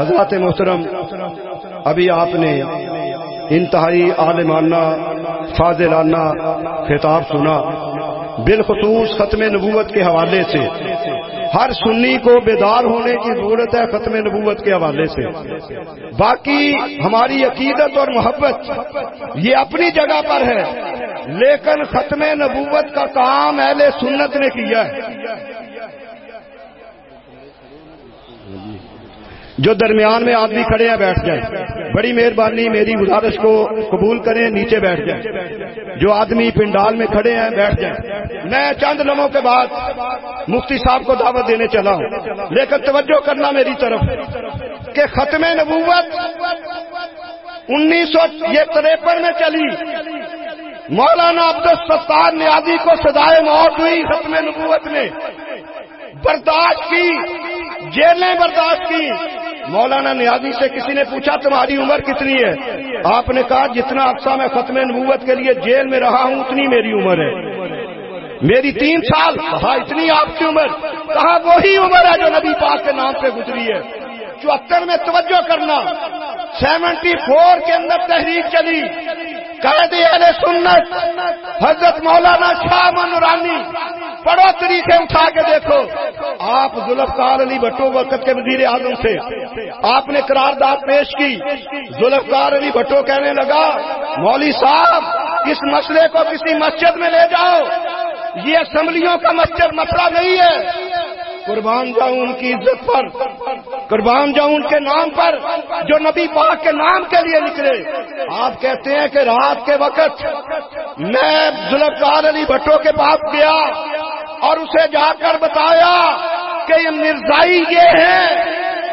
حضرات محترم، ابھی آپ نے انتہائی عالمانہ فاضلانہ خطاب سنا۔ بالخصوص ختم نبوت کے حوالے سے، ہر سنی کو بیدار ہونے کی ضرورت ہے ختم نبوت کے حوالے سے۔ باقی ہماری عقیدت اور محبت، یہ اپنی جگہ پر ہے، لیکن ختم نبوت کا کام اہل سنت نے کیا ہے۔ جو درمیان میں آدمی کھڑے ہیں، بیٹھ جائیں۔ بڑی مہربانی میری گزارش کو قبول کریں، نیچے بیٹھ جائیں۔ جو آدمی پنڈال میں کھڑے ہیں، بیٹھ جائیں۔ میں چند لمحوں کے بعد مفتی صاحب کو دعوت دینے چلا ہوں۔ لیکن توجہ کرنا میری طرف کہ ختم نبوت انیس سو یہ تریپن میں چلی۔ مولانا عبد الستار نیازی کو سدائے موت ہوئی ختم نبوت میں۔ برداشت کی جیلیں برداشت کی۔ مولانا نیازی سے کسی نے پوچھا، تمہاری عمر کتنی ہے؟ آپ نے کہا، جتنا عرصہ میں ختم نبوت کے لیے جیل میں رہا ہوں، اتنی میری عمر ہے۔ میری تین سال، کہا، اتنی آپ کی عمر۔ کہا، وہی عمر ہے جو نبی پاک کے نام پہ گزری ہے۔ چوہتر میں توجہ کرنا۔ سیونٹی فور کے اندر تحریک چلی۔ قید اہل سنت، حضرت مولانا شاہ منورانی پڑو طریقے اٹھا کے دیکھو۔ آپ ذوالفقار علی بھٹو وقت کے وزیر اعظم سے آپ نے قرارداد پیش کی۔ ذوالفقار علی بھٹو کہنے لگا، مولوی صاحب، اس مسئلے کو کسی مسجد میں لے جاؤ۔ یہ اسمبلیوں کا مسجد مسئلہ نہیں ہے۔ قربان جاؤں ان کی عزت پر، قربان جاؤں ان کے نام پر، جو نبی پاک کے نام کے لیے نکلے۔ آپ کہتے ہیں کہ رات کے وقت میں ذوالفقار علی بھٹو کے پاس گیا اور اسے جا کر بتایا کہ یہ مرزائی یہ ہے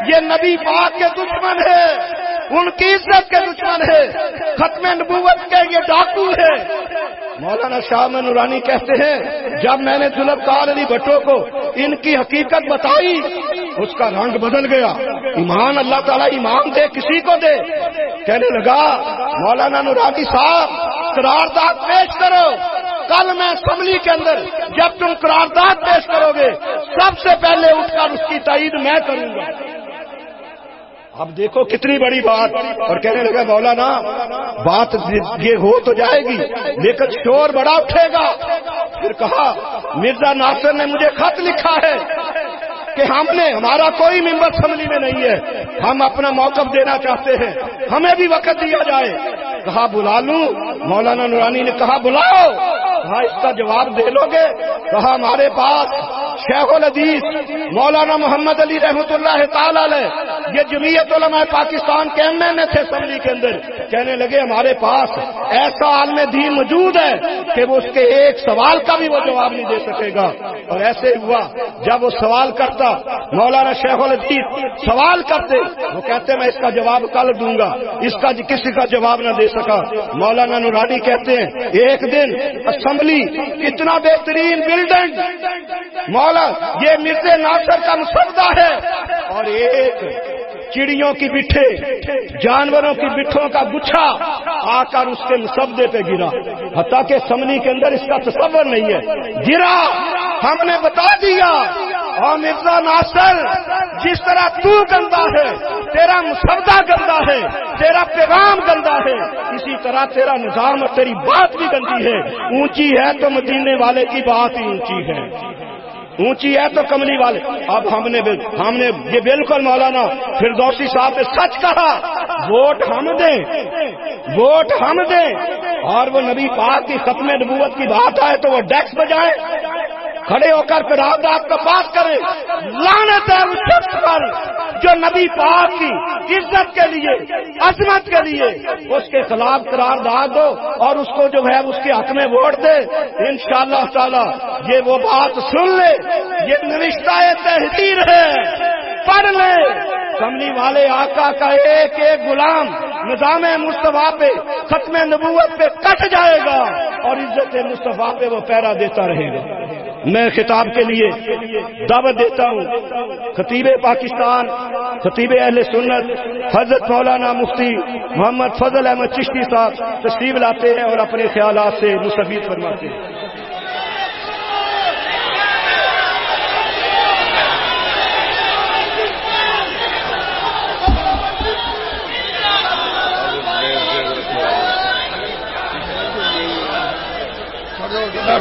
یہ نبی پاک کے دشمن ہے ان کی عزت کے دشمن ہے ختم نبوت کے یہ ڈاکو ہے مولانا شاہ نورانی کہتے ہیں، جب میں نے ذوالفقار علی بھٹو کو ان کی حقیقت بتائی، اس کا رنگ بدل گیا۔ ایمان اللہ تعالیٰ ایمان دے، کسی کو دے۔ کہنے لگا، مولانا نورانی صاحب، قرارداد پیش کرو۔ کل میں اسمبلی کے اندر جب تم قرارداد پیش کرو گے، سب سے پہلے اٹھ کر اس کی تعید میں کروں گا۔ اب دیکھو کتنی بڑی بات۔ اور کہنے لگا، مولانا، بات یہ ہو تو جائے گی، لیکن شور بڑا اٹھے گا۔ پھر کہا، مرزا ناصر نے مجھے خط لکھا ہے۔ کہ ہم نے ہمارا کوئی ممبر اسمبلی میں نہیں ہے۔ ہم اپنا موقف دینا چاہتے ہیں۔ ہمیں بھی وقت دیا جائے۔ کہا، بلا لوں۔ مولانا نورانی نے کہا، بلاؤ۔ کہا، اس کا جواب دے لو گے۔ کہا، ہمارے پاس شیخ الحدیث مولانا محمد علی رحمۃ اللہ تعالی یہ جمعیت علماء پاکستان کے ایم این اے تھے اسمبلی کے اندر۔ کہنے لگے، ہمارے پاس ایسا عالم دین موجود ہے کہ وہ اس کے ایک سوال کا بھی وہ جواب نہیں دے سکے گا۔ اور ایسے ہوا، جب وہ سوال کرتا مولانا شیخ الحدیث سوال کرتے، وہ کہتے، میں اس کا جواب کل دوں گا۔ اس کا جی کسی کا جواب نہ دے سکا۔ مولانا نورانی کہتے ہیں، ایک دن اسمبلی اتنا بہترین بلڈنگ مولا، یہ مرزے ناصر کا مسودہ ہے۔ اور ایک چڑیوں کی بٹھے، جانوروں کی بٹھوں کا گچھا آ کر اس کے مسبدے پہ گرا۔ حتیٰ کہ سمنی کے اندر اس کا تصور نہیں ہے۔ گرا، ہم نے بتا دیا۔ اور مرزا ناصر، جس طرح تو گندا ہے، تیرا مسودہ گندا ہے، تیرا پیغام گندا ہے، اسی طرح تیرا نظام اور تیری بات بھی گندی ہے۔ اونچی ہے تو مدینے والے کی بات ہی اونچی ہے۔ اونچی ہے تو کملی والے۔ اب ہم نے ہم نے یہ بالکل مولانا پھر دوستی صاحب نے سچ کہا، ووٹ ہم دیں۔ ووٹ ہم دیں۔ اور وہ نبی پاک کی ختم نبوت کی بات آئے تو وہ ڈیکس بجائے کھڑے ہو کر پھر آپ آپ کا بات کرے لانت ہے اس شخص پر جو نبی پاک کی عزت کے لیے، عظمت کے لیے اس کے خلاف قرار داد دو اور اس کو جو ہے اس کے حق میں ووٹ دے۔ ان شاء اللہ تعالی یہ وہ بات سن لے۔ یہ نوشتہ تحریر ہے۔ پڑھ لے۔ کملی والے آقا کا ایک ایک غلام نظام مصطفیٰ پہ، ختم نبوت پہ کٹ جائے گا اور عزت مصطفیٰ پہ وہ پیرا دیتا رہے گا۔ میں خطاب کے لیے دعوت دیتا ہوں۔ خطیب پاکستان، خطیب اہل سنت، حضرت مولانا مفتی محمد فضل احمد چشتی صاحب تشریف لاتے ہیں اور اپنے خیالات سے مستفید فرماتے ہیں۔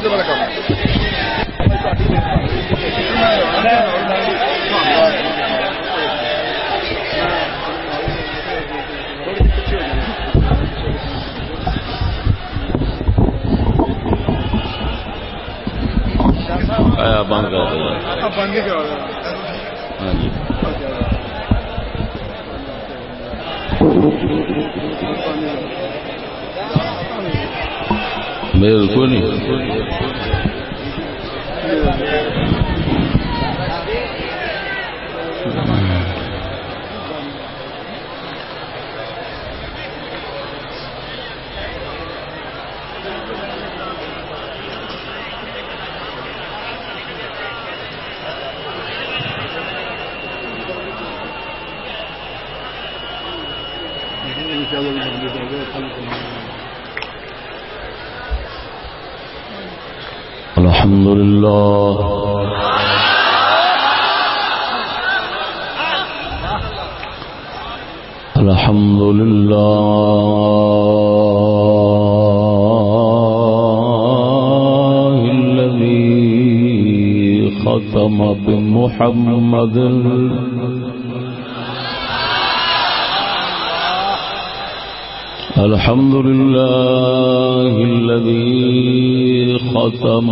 برکات بند کر دیا ہاں جی۔ میرے کو نہیں۔ đường لله الحمد لله الذي ختم بمحمد. الحمد لله الذي ختم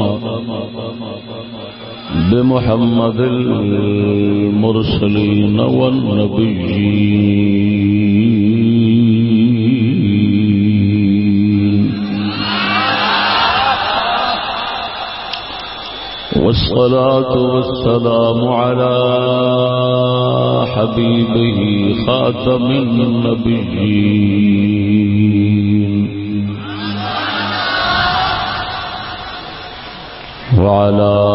بمحمد المرسلين والنبيين. والصلاة والسلام على حبيبه خاتم النبيين. وعلى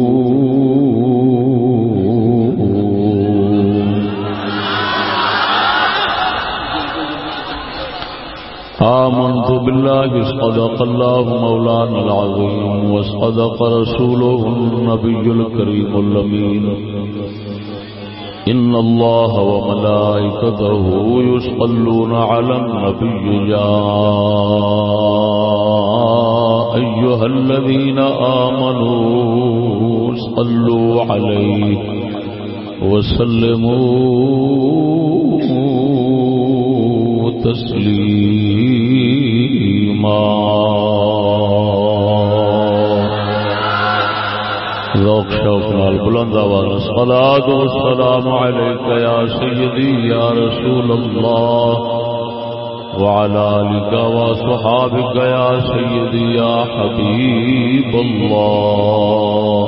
آمنت بالله صدق الله مولانا العظيم وصدق رسوله النبي الكريم اللمين إن الله وملائكته يصلون على النبي يا أيها الذين آمنوا صلوا عليه وسلموا. تسليما ذوق شوق نال بلند آواز. الصلاة والسلام عليك يا سيدي يا رسول الله وعلى آلك وصحابك يا سيدي يا حبيب الله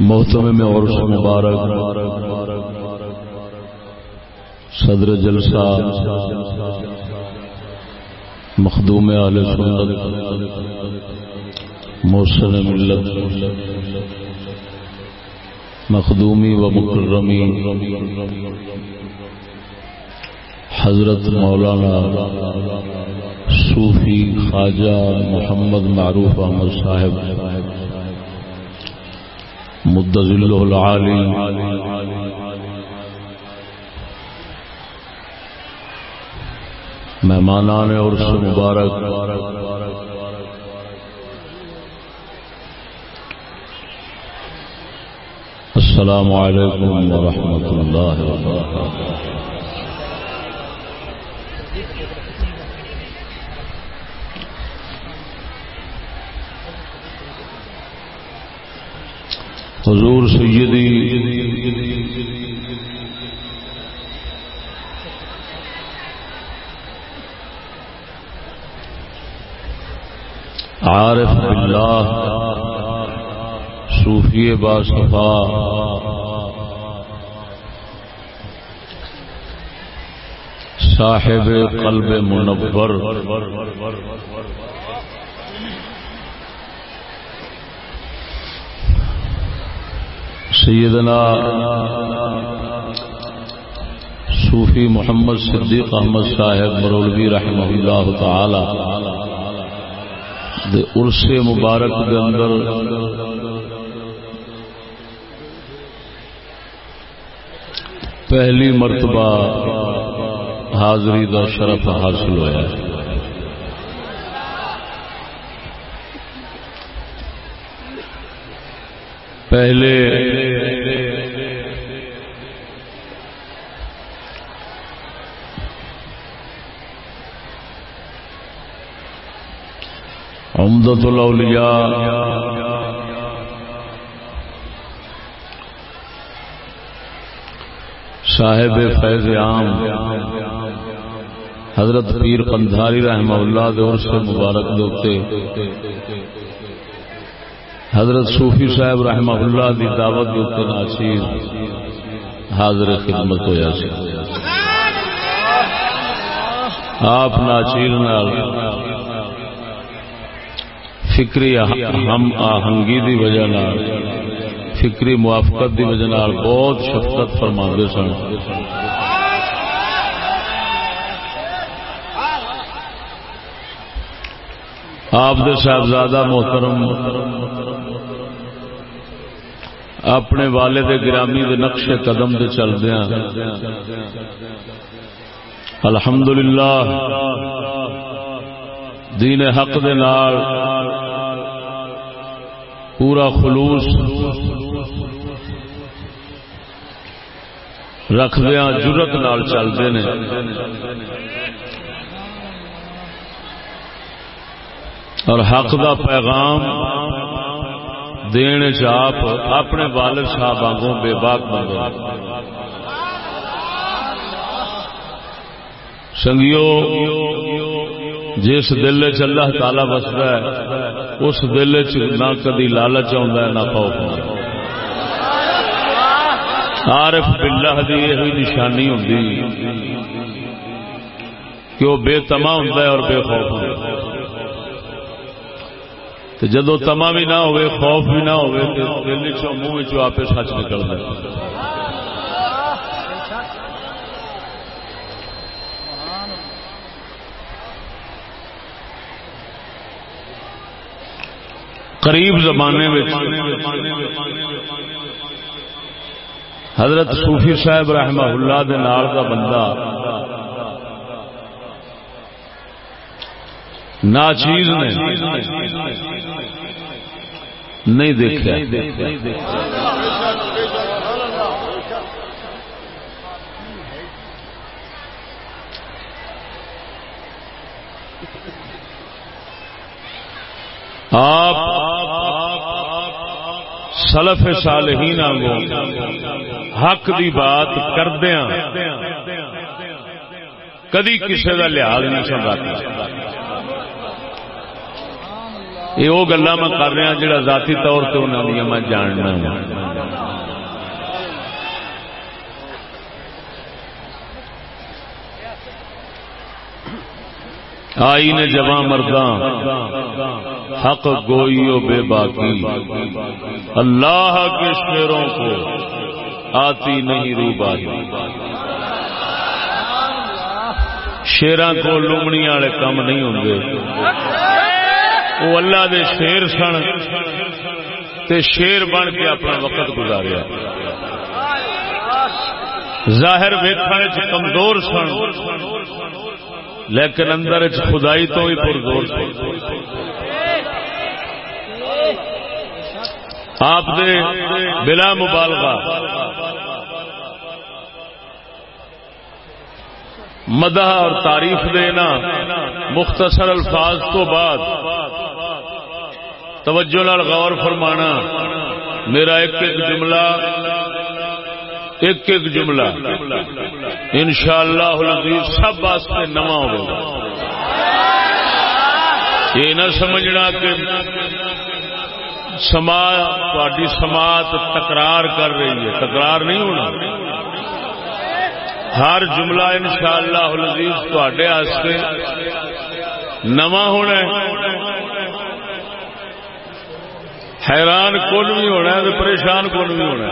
محتمے میں اور مبارک، صدر جلسہ، مخدوم آل سنت، محسن ملت، مخدومی و مکرمی، حضرت مولانا صوفی خواجہ محمد معروف احمد صاحب مدذل العالی۔ مہمانان اور مبارک۔ السلام علیکم ورحمۃ اللہ وبرکاتہ۔ حضور سیدی عارف باللہ صوفی با صفا صاحب قلب منور۔ سیدنا صوفی محمد صدیق احمد صاحب مرولوی رحمہ اللہ تعالی ارس مبارک دے اندر پہلی مرتبہ حاضری دا شرف حاصل ہوا پہلے عمدت الاولیاء۔ صاحب فیض عام، حضرت پیر قندھاری رحمہ اللہ دور سے مبارک دوتے حضرت صوفی صاحب رحمہ اللہ دی دعوت دوتے ناچیر حاضر خدمت ہویا سی۔ آپ ناچیر نال فکری ہم آہنگی دی وجہ نال فکری موافقت دی وجہ نال بہت شفقت فرما سن۔ آپ دے صاحبزادہ محترم اپنے والد گرامی دے نقش قدم دے چل دیا الحمدللہ دین حق دے نال پورا خلوص رکھدیا جرت نال چلتے ہیں اور حق دا پیغام دین چاپ اپنے والد صاحب آگوں بے باک بندے سنگیو جس دل چ اللہ تعالی بستا ہے، اس دل چ نہ کدی لالچ آتا ہے، نہ خوف عارف باللہ دی یہی نشانی ہوتی کہ وہ بے تما ہوں اور بے خوف ہوں جدو تما بھی نہ ہوئے خوف بھی نہ ہوئے دل چ منہ آپ سچ نکلتا ہے۔ قریب زمانے حضرت صوفی صاحب رحمہ اللہ دے نال دا بندہ ناچیز نے نہیں دیکھا۔ آپ سلف صالحین آگو حق دی بات کردیا کدی کسی کا لحاظ نہیں سمجھا یہ وہ گلا میں کر رہا جڑا ذاتی طور سے انہوں نے میں جاننا آئی نے جمع مرداں۔ حق گوئی و بے باقی اللہ کے شیروں کو آتی نہیں رو بائی شیران کو لومنی والے کام نہیں ہوں وہ اللہ دے شیر سن تے شیر بن کے اپنا وقت گزاریا۔ ظاہر ویکھنے کمزور سن، لیکن اندر خدائی تو ہی پرزور سن۔ آپ دے بلا مبالغہ۔ مدح اور تعریف دینا مختصر الفاظ تو بعد توجہ نال غور فرمانا۔ میرا ایک ایک جملہ، ایک ایک جملہ۔ ان شاء اللہ سب واسطے نواں ہوگا یہ نہ سمجھنا کہ سماج سماعت تکرار کر رہی ہے۔ تکرار نہیں ہونا۔ ہر جملہ ان شاء اللہ تھے نواں ہونا حیران کون بھی ہونا ہے پریشان کون بھی ہونا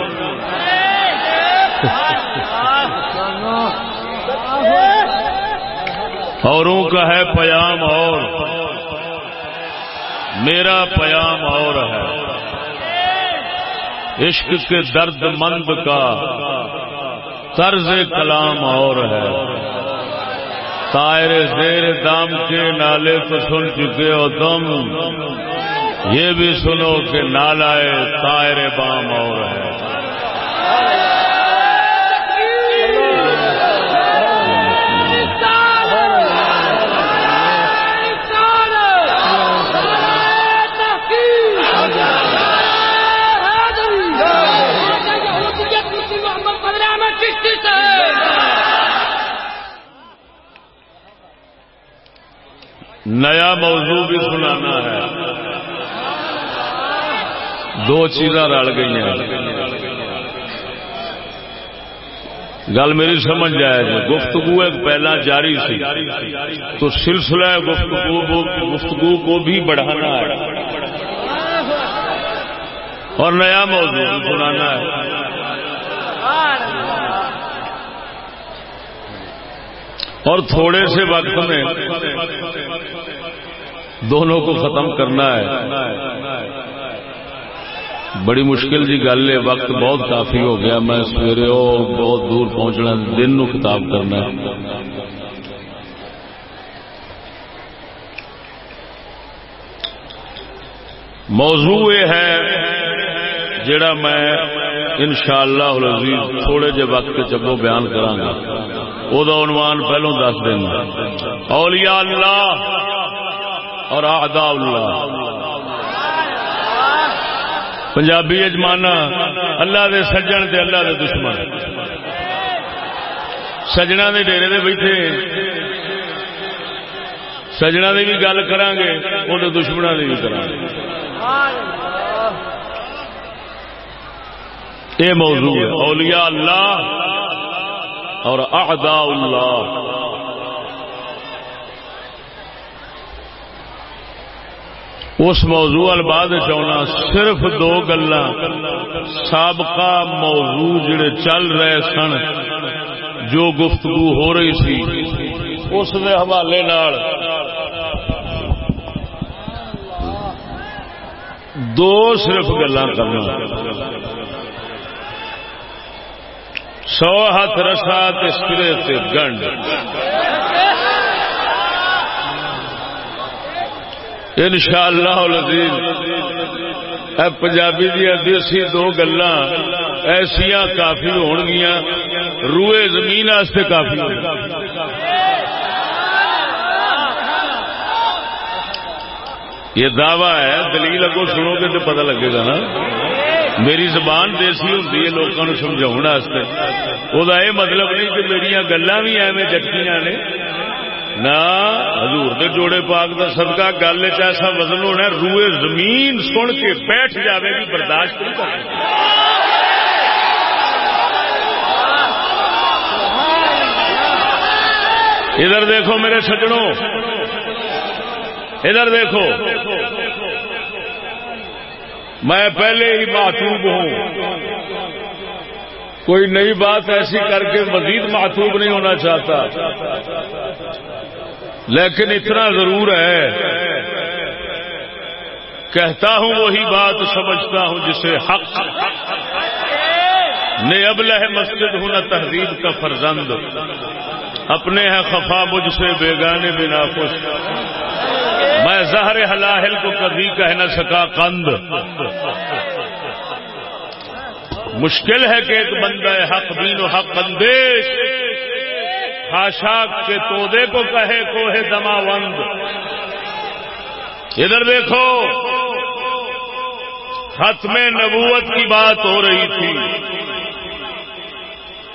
اوروں کا ہے پیام اور۔ میرا پیام اور ہے۔ عشق کے درد مند کا طرز کلام اور ہے۔ تائر زیر دام کے نالے تو سن چکے ہو تم۔ یہ بھی سنو کہ نالائے تائر بام اور ہے۔ نیا موضوع بھی سنانا ہے۔ دو چیزاں رل گئی ہیں گل میری سمجھ جائے گی گفتگو ایک پہلا جاری سی۔ تو سلسلہ گفتگو گفتگو کو بھی بڑھانا ہے۔ اور نیا موضوع بھی سنانا ہے۔ اور تھوڑے سے وقت میں دونوں کو ختم کرنا ہے۔ بڑی مشکل جی گل ہے، وقت بہت کافی ہو گیا۔ میں سویرے بہت دور پہنچنا دن نو خطاب کرنا ہے۔ موضوع یہ ہے جڑا میں انشاءاللہ العزیز تھوڑے جے وقت چگو بیان کرانگا عنوان پہلو دس دینا اولیاء اللہ اور آدھا اللہ۔ پنجابی اجمانا، اللہ دے سجن دے اللہ دے دشمن۔ سجنا دے ڈیرے دے بیٹھے۔ سجنا دی بھی گل کریں گے وہ دشمنوں کی بھی کریں گے یہ موضوع ہے۔ اولیاء اللہ اور اعداء اللہ۔ اس موضوع الباد چاہنا صرف دو گلا سابقہ موضوع جڑے چل رہے سن، جو گفتگو ہو رہی سی اس حوالے نال۔ دو صرف گلا کرنا۔ سو ہاتھ رسا سرے سے گنڈ۔ ان شاء اللہ پنجابی دیا دیسی دو گلا ایسیا کافی ہون گیا روئے زمین کافی یہ دعوی ہے، دلیل اگو سنو گے تو پتہ لگے گا نا۔ میری زبان دیسی ہوں لوگوں سمجھا وہ مطلب نہیں کہ میری گلا بھی ایویں جٹکیاں نے۔ نہ، حضور دے جوڑے پاک دا صدقہ، گل ایسا وزن ہونا روئے زمین سن کے بیٹھ جاوے گی برداشت نہیں کر ادھر دیکھو میرے سجنوں۔ ادھر دیکھو۔ میں پہلے ہی معتوب ہوں۔ کوئی نئی بات ایسی کر کے مزید معتوب نہیں ہونا چاہتا۔ لیکن اتنا ضرور ہے۔ کہتا ہوں وہی بات، سمجھتا ہوں جسے حق۔ نے اب لہ مسجد ہوں، نہ تحریر کا فرزند۔ اپنے ہیں خفا مجھ سے بیگانے بنا خوش۔ میں زہر حلاحل کو کبھی کہہ نہ سکا کند مشکل ہے کہ ایک بندہ حق بین و حق اندیش خاشا کے تودے کو کہے کو ہے دما وند۔ ادھر دیکھو ختم نبوت کی بات ہو رہی تھی۔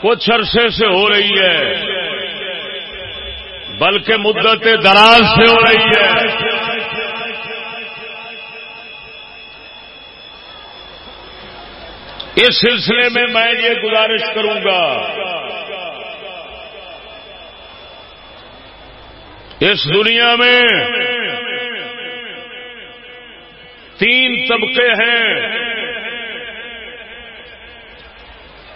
کچھ عرصے سے ہو رہی ہے۔ بلکہ مدت دراز سے ہو رہی ہے۔ اس سلسلے میں میں یہ گزارش کروں گا اس دنیا میں تین طبقے ہیں۔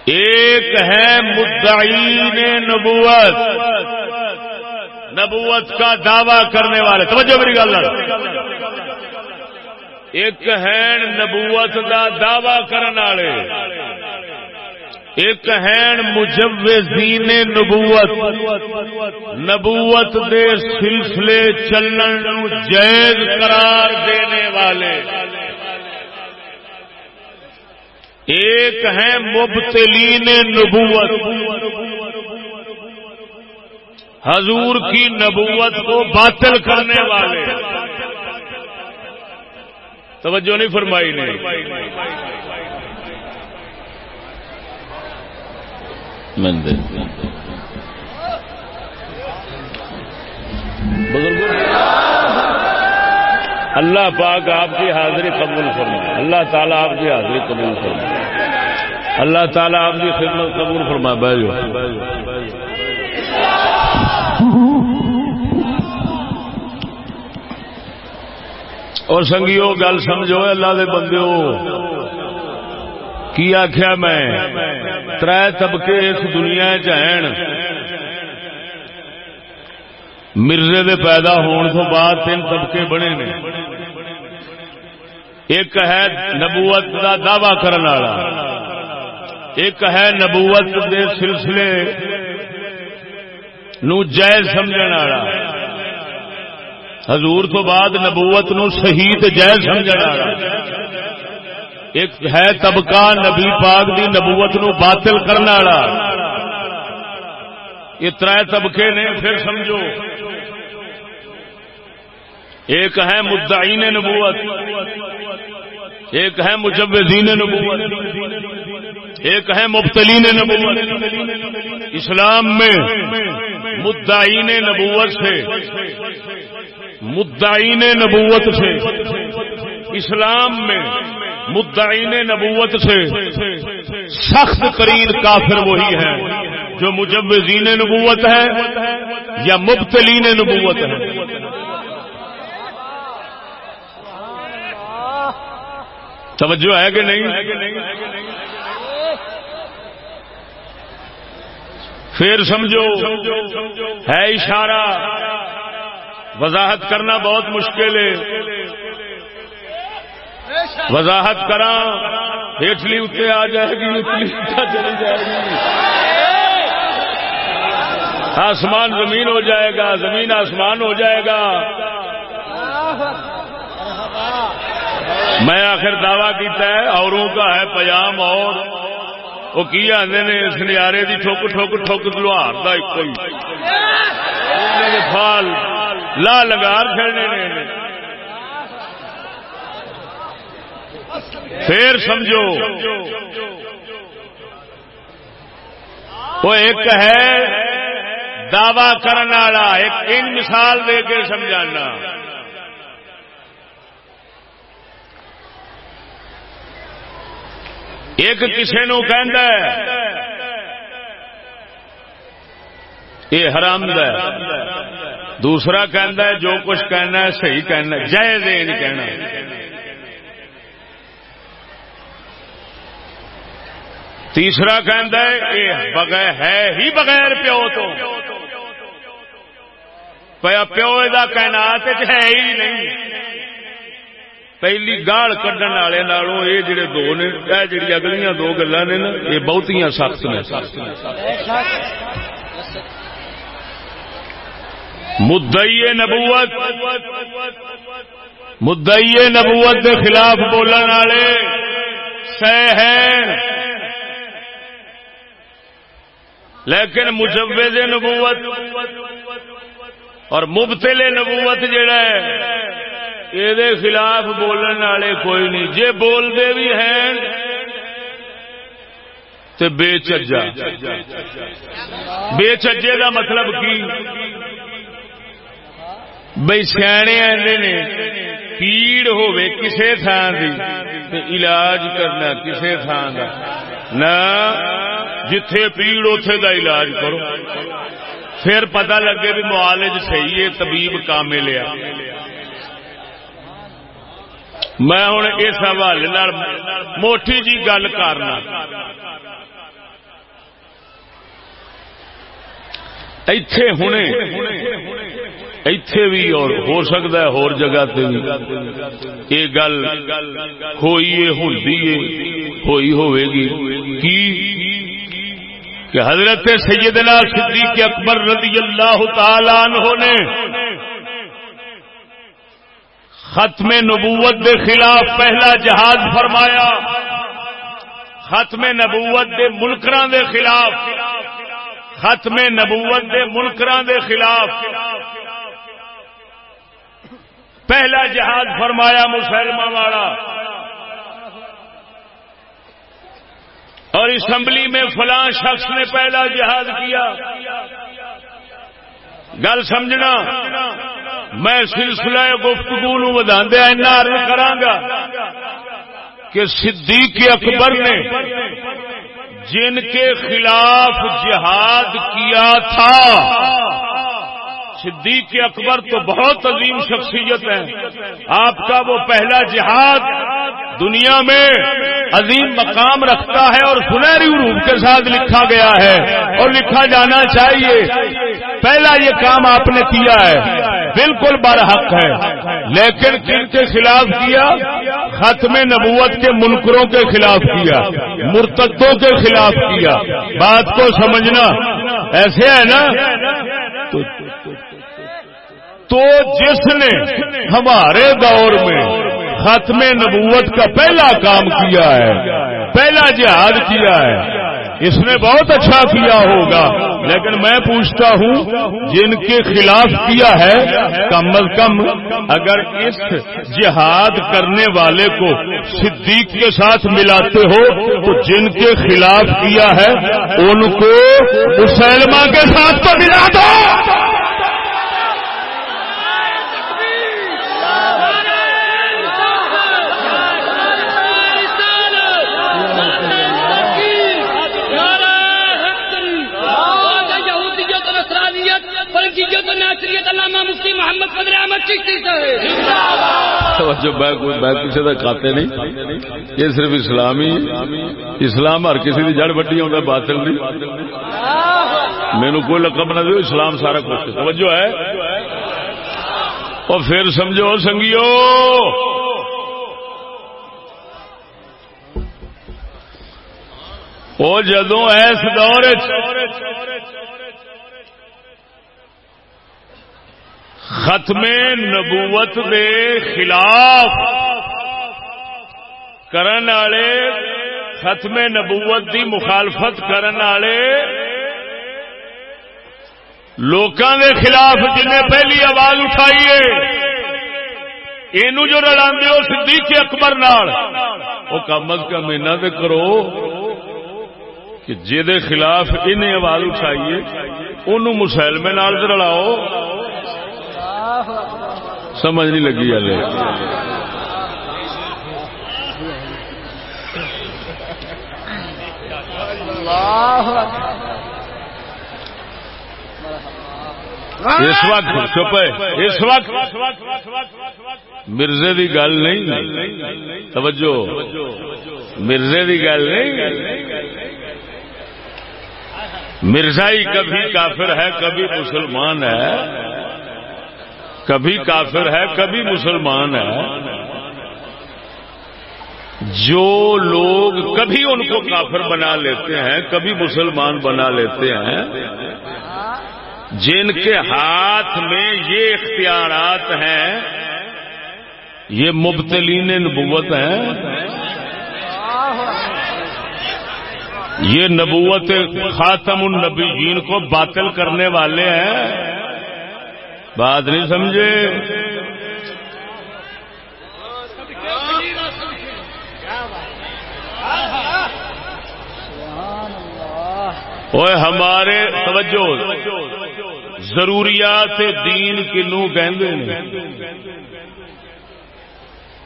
ایک ہے مدعین نبوت۔ نبوت کا دعوی کرنے والے۔ توجہ میری گل ایک ہے نبوت کا دعوی کرنے والے۔ ایک ہے مجوزین نبوت۔ نبوت دے سلسلے چلن جائز قرار دینے والے۔ ایک ہے مبتلین نبوت۔ حضور کی نبوت کو باطل کرنے والے۔ توجہ نہیں فرمائی نے۔ اللہ پاک آپ کی حاضری قبول فرما اللہ تعالیٰ آپ کی حاضری قبول فرما اللہ تعالیٰ آپ کی خدمت قبول فرما بھائی اور سنگیو گل سمجھو اللہ دے بندے کی آخیا میں؟ تر طبقے اس دنیا چین مرزے دے پیدا ہون تو بعد تین طبقے بنے نے۔ ایک ہے نبوت کا دعوی کرنے والا۔ ایک ہے نبوت دے سلسلے۔ نو جائز سمجھنے والا۔ حضور تو بعد نبوت نو صحیح تے جائز سمجھنا ایک ہے طبقہ نبی پاک دی نبوت نو باطل کرنا والا۔ یہ تر طبقے نے پھر سمجھو۔ ایک ہے مدعین نبوت۔ ایک ہے مجوزین نبوت۔ ایک ہے مبتلین نبوت۔ اسلام میں مدعین نبوت سے مدعین نبوت سے، اسلام میں مدعین نبوت سے سخت ترین کافر وہی ہے جو مجوزین نبوت ہے یا مبتلین نبوت ہے توجہ ہے کہ نہیں؟ پھر سمجھو، ہے اشارہ۔ وضاحت کرنا بہت مشکل ہے۔ وضاحت کرا، ہیٹلی اتنے آ جائے گی، اتنی چلی جائے گی۔ آسمان زمین ہو جائے گا، زمین آسمان ہو جائے گا۔ میں آخر دعوی کیتا ہے، اوروں کا ہے پیام اور وہ کی آدھے نے اس نیارے کی ٹھوک ٹھوک ٹھوک لوہار کا ایک فال لا لگار چڑنے نے پھر سمجھو وہ ایک ہے دعوی کرنے والا ایک ان مثال دے کے سمجھانا ایک کسی نو کہ یہ حرام ہے۔ دوسرا کہنا ہے، جو کچھ کہنا ہے، صحیح کہنا جائے دے نہیں کہنا۔ تیسرا کہنا ہے، یہ بغیر ہے ہی بغیر پیو تو۔ پیا پیو کا کہنا ہے ہی نہیں۔ پہلی گال کھڈن والے یہ جڑے دو نے یہ جڑی اگلیاں دو گلا نے نا یہ بہت سخت نے مدئی نبوت مدئی نبوت کے خلاف بولن والے سہ ہیں لیکن مجوز نبوت اور مبتل نبوت جڑا ہے یہ خلاف بولن والے کوئی نہیں۔ جے بولتے بھی ہیں تو بے چجا۔ بے چجے کا مطلب کی؟ بھائی سیانے آدھے نے پیڑ ہوے کسے تھان دی علاج کرنا کسے تھان کا نہ، جتھے پیڑ اتے دا علاج کرو۔ پھر پتہ لگے بھی معالج صحیح ہے، طبیب کام لیا میں ہوں اس حوالے موٹی جی گل کرنا۔ ایتھے ہونے، ایتھے بھی اور ہو سکتا ہے ہور جگہ تے بھی۔ یہ گل ہوئی ہے، ہوندی ہے، ہوئی ہوئے گی۔ کی؟ کہ حضرت سیدنا صدیق اکبر رضی اللہ تعالی عنہ نے ختم نبوت دے خلاف پہلا جہاد فرمایا، ختم نبوت دے منکران دے خلاف، ختم نبوت دے منکران دے خلاف۔ پہلا جہاد فرمایا مسلمہ والا اور اسمبلی میں فلاں شخص نے پہلا جہاد کیا۔ گل سمجھنا، میں سلسلہ گفتگو نو وداندیا ارد کرانگا کہ صدیق اکبر نے جن کے خلاف جہاد کیا تھا صدیق اکبر تو بہت عظیم شخصیت ہے۔ آپ کا وہ پہلا جہاد دنیا میں عظیم مقام رکھتا ہے اور سنہری روپ کے ساتھ لکھا گیا ہے اور لکھا جانا چاہیے۔ پہلا یہ کام آپ نے کیا ہے، بالکل برحق ہے۔ لیکن کن کے خلاف کیا، ختم نبوت کے منکروں کے خلاف کیا، مرتدوں کے خلاف کیا۔ بات کو سمجھنا ایسے ہے نا؟ تو تو جس نے ہمارے دور میں ختم نبوت کا پہلا کام کیا ہے، پہلا جہاد کیا ہے، اس نے بہت اچھا کیا ہوگا۔ لیکن میں پوچھتا ہوں، جن کے خلاف کیا ہے، کم از کم اگر اس جہاد کرنے والے کو صدیق کے ساتھ ملاتے ہو، تو جن کے خلاف کیا ہے، ان کو مسلمہ کے ساتھ تو ملا دو۔ علامہ مفتی محمد قدر احمد چشتی میں کسی کا کھاتے نہیں۔ یہ صرف اسلامی اسلام ہر کسی کی جڑ وڈی آتا باطل نہیں مینو کوئی لقب نہ دو اسلام سارا کچھ توجہ ہے۔ اور پھر سمجھو سنگیو۔ وہ جدو ایس دور ختم نبوت دے خلاف کرن والے، ختم نبوت دی مخالفت کرن والے لوکاں دے خلاف جنہیں پہلی آواز اٹھائی ہے یہ جو رلا ہو صدیق اکبر نال وہ کم از کم اینا دے کرو کہ جے خلاف انہیں آواز اٹھائیے انہوں مسلمے نال رلاؤ۔ سمجھ نہیں لگی ہلے اس وقت چپ اس وقت مرزے کی گل نہیں۔ توجہ۔ مرزے کی گل نہیں۔ مرزائی کبھی کافر ہے، کبھی مسلمان ہے۔ کبھی کافر ہے، کبھی مسلمان ہے۔ جو لوگ کبھی ان کو کافر بنا لیتے ہیں، کبھی مسلمان بنا لیتے ہیں، جن کے ہاتھ میں یہ اختیارات ہیں، یہ مبتلین نبوت ہیں۔ یہ نبوت خاتم النبیین کو باطل کرنے والے ہیں۔ بات نہیں سمجھے۔ وہ ہمارے توجہ، ضروریات دین کنو کہندے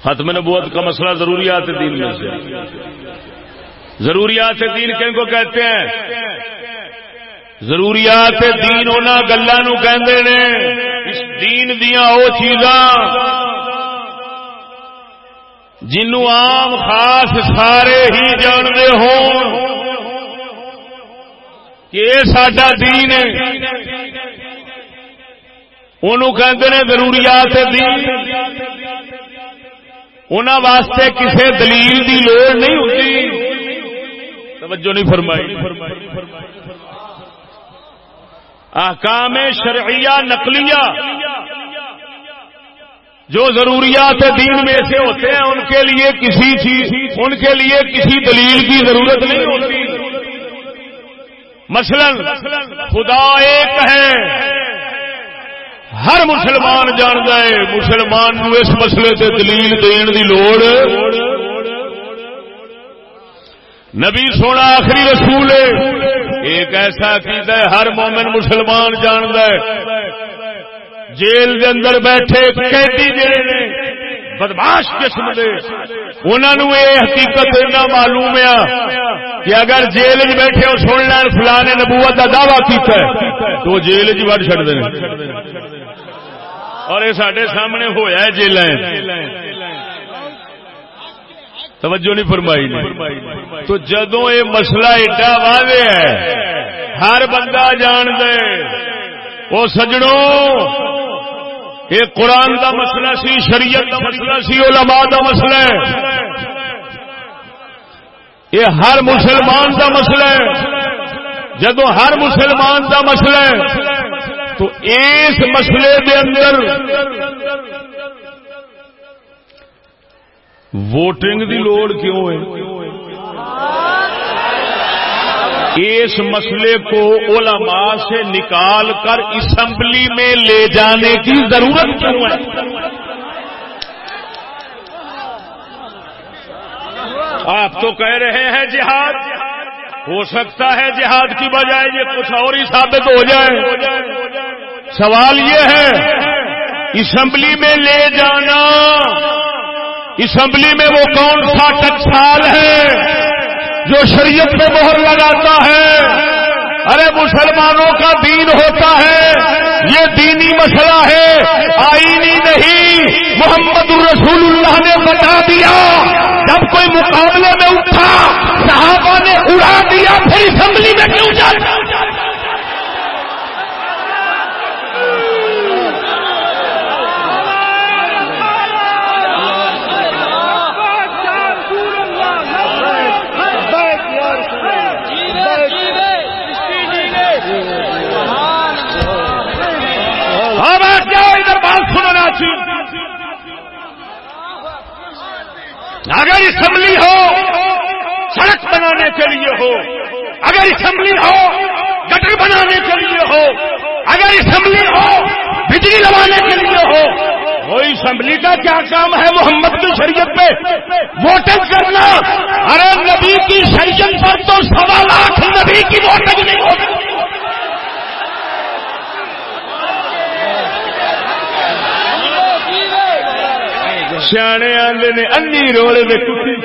ختم نبوت کا مسئلہ ضروریات دین میں سے۔ ضروریات دین کن کو کہتے ہیں؟ ضروریات دین انہوں گلوں کہ اس دین دیا وہ چیزاں جنوں عام خاص سارے ہی جانتے ہوں کہ یہ سڈا دین ہے۔ انہوں کہتے ہیں ضروریات دین۔ انہوں واسطے کسی دلیل دی لوڑ نہیں ہوتی توجہ نہیں فرمائی۔ احکام شرعیہ نقلیہ جو ضروریات دین میں سے ہوتے ہیں، ان کے لیے کسی چیز، ان کے لیے کسی دلیل کی ضرورت نہیں ہوتی۔ مثلا، خدا ایک ہے۔ ہر مسلمان جان جائے، مسلمان نو اس مسئلے سے دلیل دین دی لوڑ۔ نبی سونا آخری رسول ہے۔ ایک ایسا عقیدہ ہے، ہر مومن مسلمان جاند ہے۔ جیل دے اندر بیٹھے قیدی جڑے نے، بدماش قسم دے۔ انہوں نے یہ حقیقت اتنا معلوم ہے کہ اگر جیل چ بیٹھے اور سن لین فلانے نبوت کا دعوی کیتا ہے، تو وہ جیل چ وڑ چڑ دیں اور یہ سارے سامنے ہویا ہے جیل توجہ نہیں فرمائی نہیں تو جدو یہ مسئلہ ایڈا واضح ہے، ہر بندہ جان دے وہ سجڑوں یہ قرآن کا مسئلہ سی، شریعت کا مسئلہ سی، علماء کا مسئلہ ہے۔ یہ ہر مسلمان کا مسئلہ ہے۔ جدو ہر مسلمان کا مسئلہ ہے، تو اس مسئلے کے اندر ووٹنگ دی لوڑ کیوں ہے؟ اس مسئلے کو علماء سے نکال کر اسمبلی میں لے جانے کی ضرورت کیوں ہے؟ آپ تو کہہ رہے ہیں جہاد۔ ہو سکتا ہے جہاد کی بجائے یہ کچھ اور ہی ثابت ہو جائے۔ سوال یہ ہے، اسمبلی میں لے جانا اسمبلی میں وہ کون سا ٹکسال ہے جو شریعت پہ مہر لگاتا ہے؟ ارے، مسلمانوں کا دین ہوتا ہے، یہ دینی مسئلہ ہے۔ آئینی نہیں، محمد الرسول اللہ نے بتا دیا۔ جب کوئی مقابلے میں اٹھا، صحابہ نے اڑا دیا، پھر اسمبلی میں کیوں جاتا؟ اگر اسمبلی ہو، سڑک بنانے کے لیے ہو۔ اگر اسمبلی ہو، گٹر بنانے کے لیے ہو۔ اگر اسمبلی ہو، بجلی لگانے کے لیے ہو۔ وہ اسمبلی کا کیا کام ہے؟ محمد کی شریعت پہ ووٹنگ کرنا۔ ارے نبی کی شریعت پر تو سوا لاکھ نبی کی ووٹنگ نہیں ہو سیانے آدھے نے انی روڑے میں ٹوٹی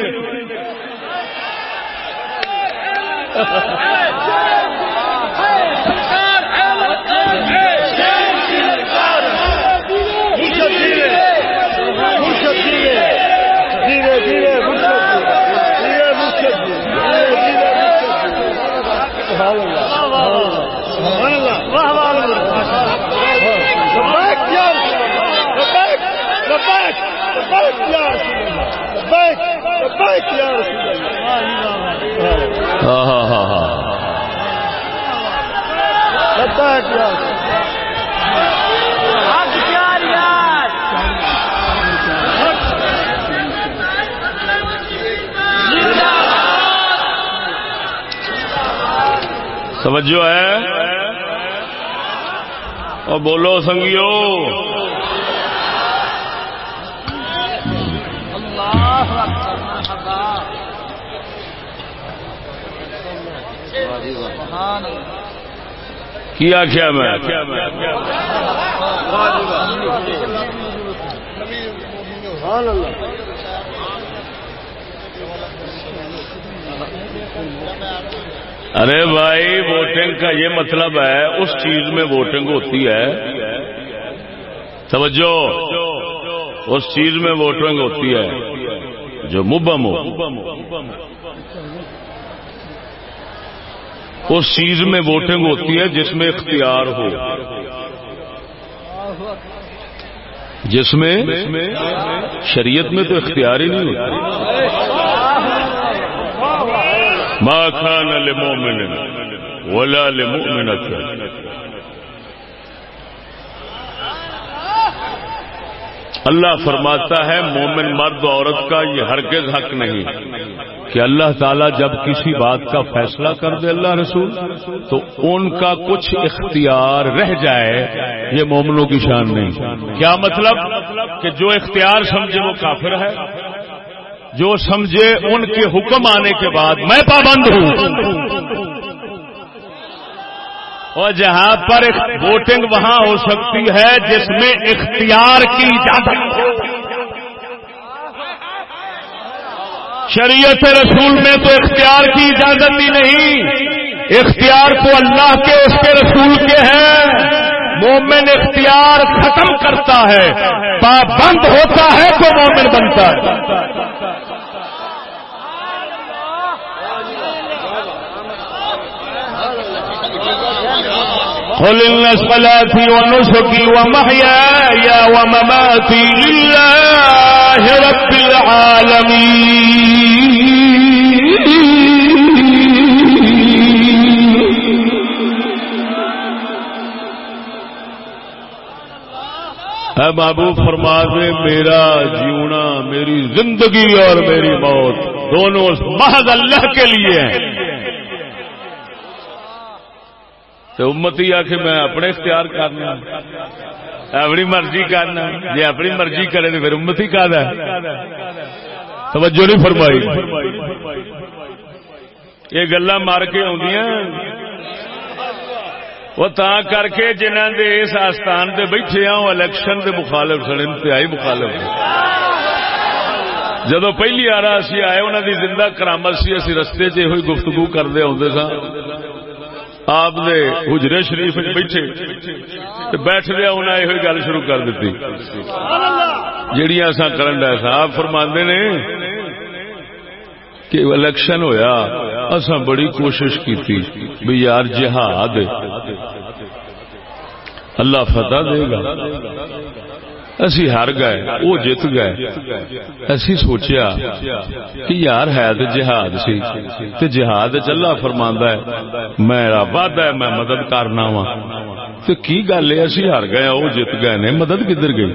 توجہ ہے؟ اور بولو سنگیو۔ کیا کیا میں؟ اللہ۔ ارے بھائی ووٹنگ کا یہ مطلب ہے، اس چیز میں ووٹنگ ہوتی ہے۔ توجہ، اس چیز میں ووٹنگ ہوتی ہے۔ جو مبم ہو۔ اس چیز میں ووٹنگ ہوتی ہے جس میں اختیار ہو۔ جس میں شریعت میں تو اختیار ہی نہیں ہوتا ما كان لمؤمن ولا لمؤمنة. اللہ فرماتا ہے، مومن مرد عورت کا یہ ہرگز حق نہیں۔ کہ اللہ تعالیٰ جب کسی بات کا فیصلہ کر دے اللہ رسول، تو ان کا کچھ اختیار رہ جائے، یہ مومنوں کی شان نہیں۔ کیا مطلب؟ کہ جو اختیار سمجھے وہ کافر ہے۔ جو سمجھے ان کے حکم آنے کے بعد میں پابند ہوں۔ اور جہاں پر ووٹنگ وہاں ہو سکتی ہے، جس میں اختیار کی اجازت ہو۔ شریعت رسول میں تو اختیار کی اجازت ہی نہیں۔ اختیار تو اللہ کے، اس کے رسول کے ہیں۔ مومن اختیار ختم کرتا ہے، پابند ہوتا ہے تو مومن بنتا ہے۔ قل إن صلاتي ونسكي ومحياي ومماتي لله رب العالمين۔ اے بابو فرما دے، میرا جیونا، میری زندگی اور میری موت دونوں محض اللہ کے لیے ہیں۔ تو امت ہی آ کے میں اپنے اختیار کرنا اپنی مرضی کرنا جی اپنی مرضی کرے تو پھر امت ہی کا توجہ نہیں فرمائی۔ یہ گلا مار کے آدی وہ تا کر کے جنہ دے اس آستان سے بیٹھے ہاں، آ الیکشن دے مخالف سن، انتہائی مخالف۔ جدو پہلی آ رہا آئے انہوں دی زندہ کرامت سی، اسی رستے چ ہوئی گفتگو کرتے آتے سن۔ آپ نے حجرے شریف بیٹھے بیٹھ دیا انہیں یہ گل شروع کر دیتی۔ جہیا اصا کرن ڈا سا آپ فرما نے کہ الیکشن ہویا اصا بڑی کوشش کی بھی یار جہاد اللہ فتح دے گا۔ اسی ہار گئے، وہ جیت گئے۔ اسی سوچیا کہ یار ہے تو جہاد سی تو جہاد چلا فرما ہے۔ میرا وعد ہے، میں مدد کرنا وا۔ تو کی گل ہے، اسی ہار گئے، وہ جیت گئے نے۔ مدد کدھر گئی؟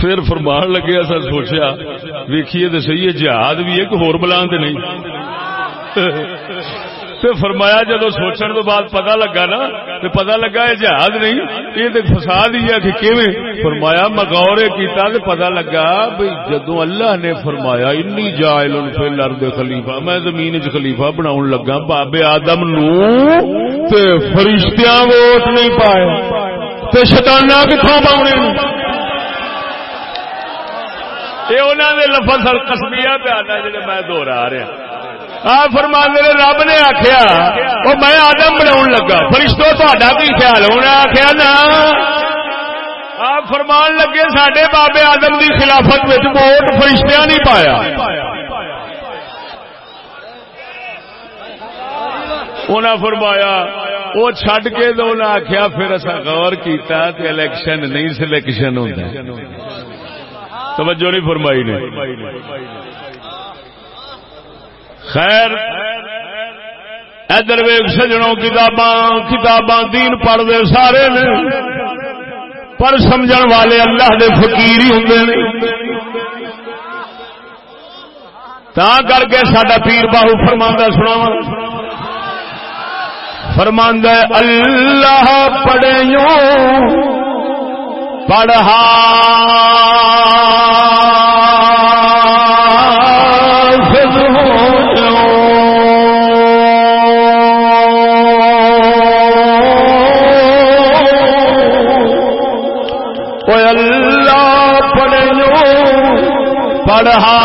پھر فرمان لگے اصا سوچیا، ویکھیے تو صحیح ہے، جہاد بھی ایک ہور بلان تو نہیں۔ تے فرمایا جدو سوچن تو بعد پتا لگا نا، تے پتا لگا یہ جہاز نہیں، یہ تو فساد ہی ہے، کہ کیویں؟ فرمایا مغور کیتا تے پتا لگا بھئی جدو اللہ نے فرمایا انی جائل فی الارض خلیفہ، میں زمین وچ خلیفہ بناون لگا بابے آدم نو، تے فرشتیاں ووٹ نہیں پائے، تے شیطاناں کتھوں پاونے یہ انہوں نے لفظ القسمیہ پہ آنا جڑے میں دوہرا رہا۔ آپ فرما میرے رب نے آخیا وہ میں آدم بنا لگا۔ فرشتوں تا کی خیال ہونا؟ آخیا نا۔ آپ فرمان لگے سڈے بابے آدم کی خلافت ووٹ فرشتیا نہیں پایا۔ انہیں فرمایا وہ چڈ کے تو انہیں آخیا پھر اصا غور کیتا تے الیکشن نہیں سلیکشن ہوتا توجہ نہیں فرمائی نے۔ خیر، ادھر ویگ سجنوں کتاباں کتاباں دین پڑھ دے سارے نے، پر سمجھن والے اللہ دے فقیر ہی ہوں تا کر کے سڈا پیر باہو فرما سنا فرماندہ اللہ پڑھو پڑھا۔ پڑھا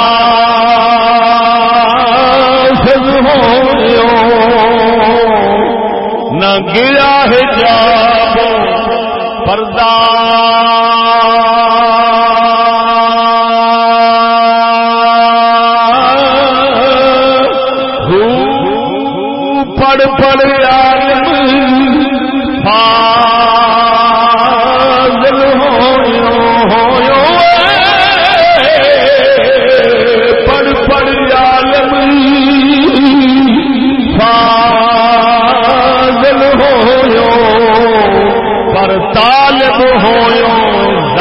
نہ گیا ہے جاب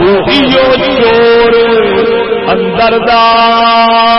بہو چور اندر او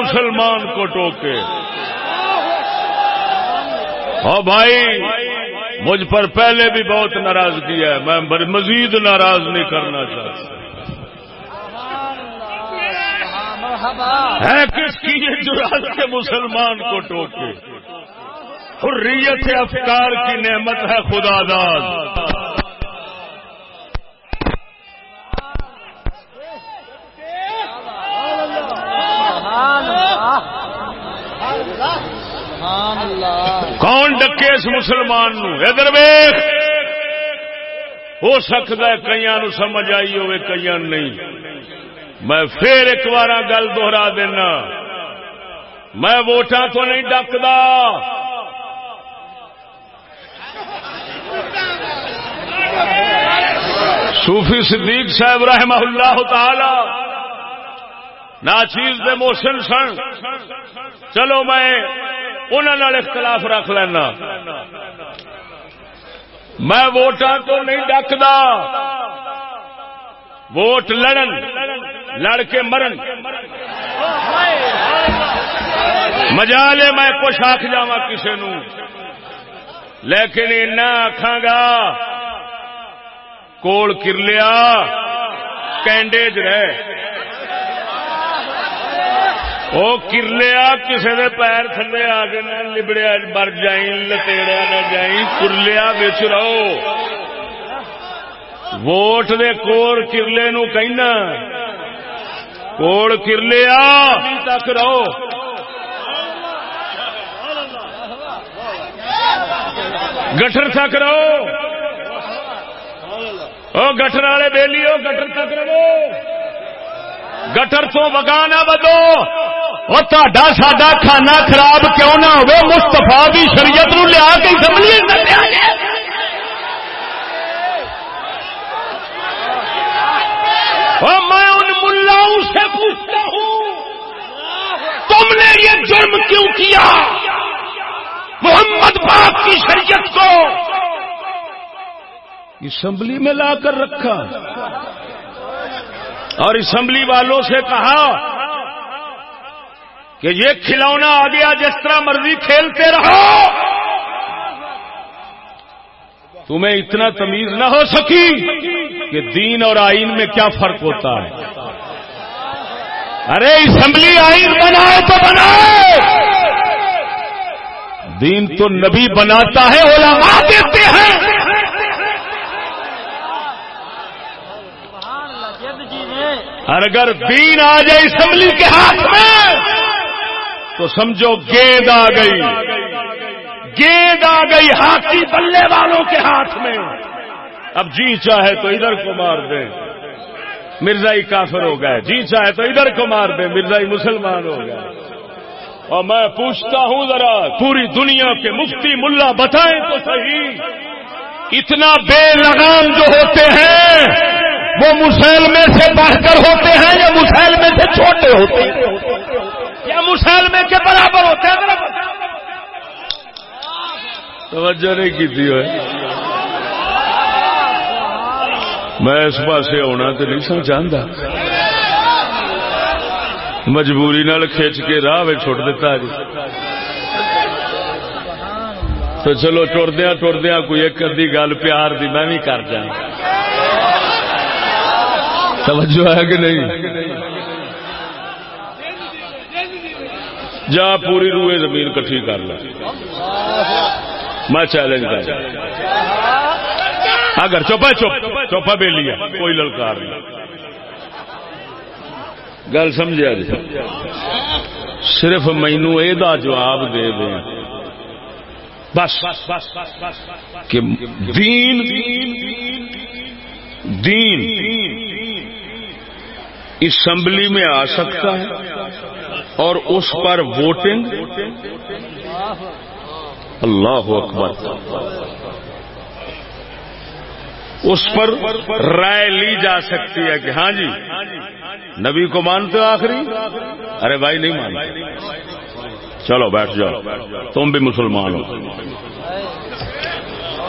مسلمان کو ٹوکے۔ او بھائی، مجھ پر پہلے بھی بہت ناراض کیا ہے، میں مزید ناراض نہیں کرنا چاہتا۔ ہے کس کی یہ کے مسلمان کو ٹوکے؟ حریت افکار کی نعمت ہے خدا داد اس مسلمان نو۔ ادھر ویخ ہو سکتا ہے کئی نو سمجھ آئی ہوئے کئی نہیں۔ میں پھر ایک بار گل دوہرا دینا۔ میں ووٹاں تو نہیں ڈکدا صوفی صدیق صاحب رحمہ اللہ تعالی، ناچیز دے موشن سن۔ چلو میں انہوں اختلاف رکھ لینا۔ میں ووٹاں تو نہیں ڈکدا ووٹ لڑن، لڑ کے مرن۔ مجالے میں کچھ آخ جا کسی نو لیکن اینا آخا گا، کول کر لیا کینڈیج رہ۔ وہ کر لیا کسی دے پیر تھلے آ کے نہ لبڑیا بر جائیں لتےڑیا نہ جائیں کرلیا بچ رہو ووٹ دے کور کرلے نو کہنا کوڑ کرلے آ تک رہو گٹر تک رہو او گٹر والے بیلی ہو گٹر تک رہو گٹر تو وگا نہ بدو اور تا ساڈا کھانا خراب کیوں نہ ہو مستفا کی شریعت نو لیا کے سمجھ میں ان ملاؤں سے پوچھتا ہوں، تم نے یہ جرم کیوں کیا؟ محمد پاک کی شریعت کو اسمبلی میں لا کر رکھا۔ اور اسمبلی والوں سے کہا کہ یہ کھلونا آ گیا جس طرح مرضی کھیلتے رہو۔ تمہیں اتنا تمیز نہ ہو سکی کہ دین اور آئین میں کیا فرق ہوتا ہے۔ ارے اسمبلی آئین بناؤ تو بناؤ دین تو نبی بناتا ہے علماء دیتے ہیں۔ اور اگر دین آ جائے اسمبلی کے ہاتھ میں تو سمجھو گیند آ گئی۔ گیند آ گئی ہاتھی بلے والوں کے ہاتھ میں۔ اب جی چاہے تو ادھر کو مار دیں مرزائی کافر ہو گئے۔ جی چاہے تو ادھر کو مار دیں مرزائی مسلمان ہو گئے۔ اور میں پوچھتا ہوں ذرا، پوری دنیا کے مفتی ملا بتائیں تو صحیح۔ اتنا بے لگام جو ہوتے ہیں، وہ مسلمے سے بڑھ کر ہوتے ہیں یا مسلمے سے چھوٹے ہوتے ہیں؟ یا مسلمے کے برابر ہوتے ہیں؟ توجہ نہیں کی تھی میں اس پاس ہونا تو نہیں سو چاہتا مجبوری نال کھچ کے راہ چھوڑ دیتا جی۔ تو چلو ٹردیا ٹردیا کوئی ایک ادی گل پیار دی میں بھی کر جا توجہ ہے کہ نہیں؟ جا پوری روئے زمین کٹھی کر ل میں چیلنج کر اگر ہاں، چوپا چپ چوپا بے لیا کوئی للکار نہیں۔ گل سمجھا جی صرف مینو یہ جواب دے دیں بس، کہ دین دین۔ اسمبلی میں آ سکتا ہے اور اس پر ووٹنگ؟ اللہ اکبر۔ اس پر رائے لی جا سکتی ہے کہ ہاں جی نبی کو مانتے ہو آخری؟ ارے بھائی، نہیں مانتے۔ چلو، بیٹھ جاؤ۔ تم بھی مسلمان ہو۔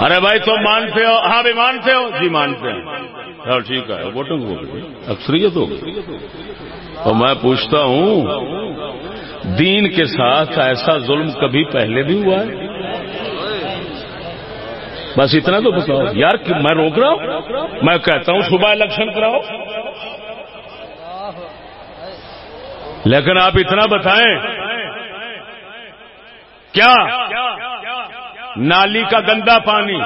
ارے بھائی، تم مانتے ہو؟ ہاں بھی مانتے ہو۔ جی مانتے ہیں۔ چلو ٹھیک ہے، ووٹنگ ہو گئی۔ اکثریت ہو گئی۔ اور میں پوچھتا ہوں، دین کے ساتھ ایسا ظلم کبھی پہلے بھی ہوا ہے؟ بس اتنا تو بتاؤ۔ یار میں روک رہا ہوں؟ میں کہتا ہوں صبح الیکشن کراؤ۔ لیکن آپ اتنا بتائیں۔ کیا؟ نالی کا گندا پانی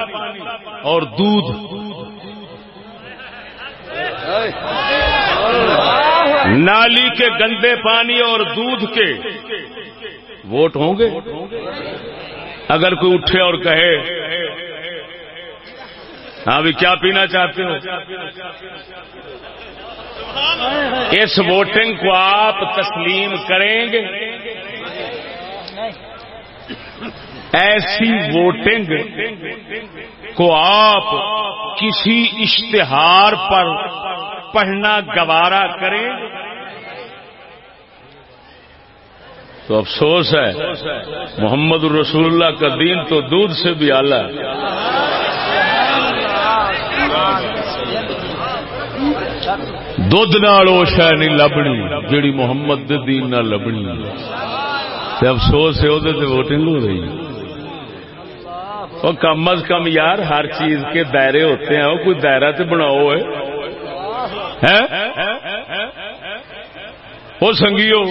اور دودھ۔ نالی کے گندے پانی اور دودھ کے ووٹ ہوں گے؟ اگر کوئی اٹھے اور کہے ہاں بھی کیا پینا چاہتے ہو؟ اس ووٹنگ کو آپ تسلیم کریں گے۔ ایسی ووٹنگ کو آپ کسی اشتہار پر پڑھنا گوارا کریں؟ تو افسوس ہے، محمد الرسول اللہ کا دین تو دودھ سے بھی آلہ دھد نال وہ شہ نہیں لبنی، جیڑی محمد دین نہ لبنی۔ افسوس ہے وہ ووٹنگ ہو رہی وہ کم از کم یار ہر چیز کے دائرے ہوتے ہیں، وہ کوئی دائرہ تو بناؤ وہ سنگیو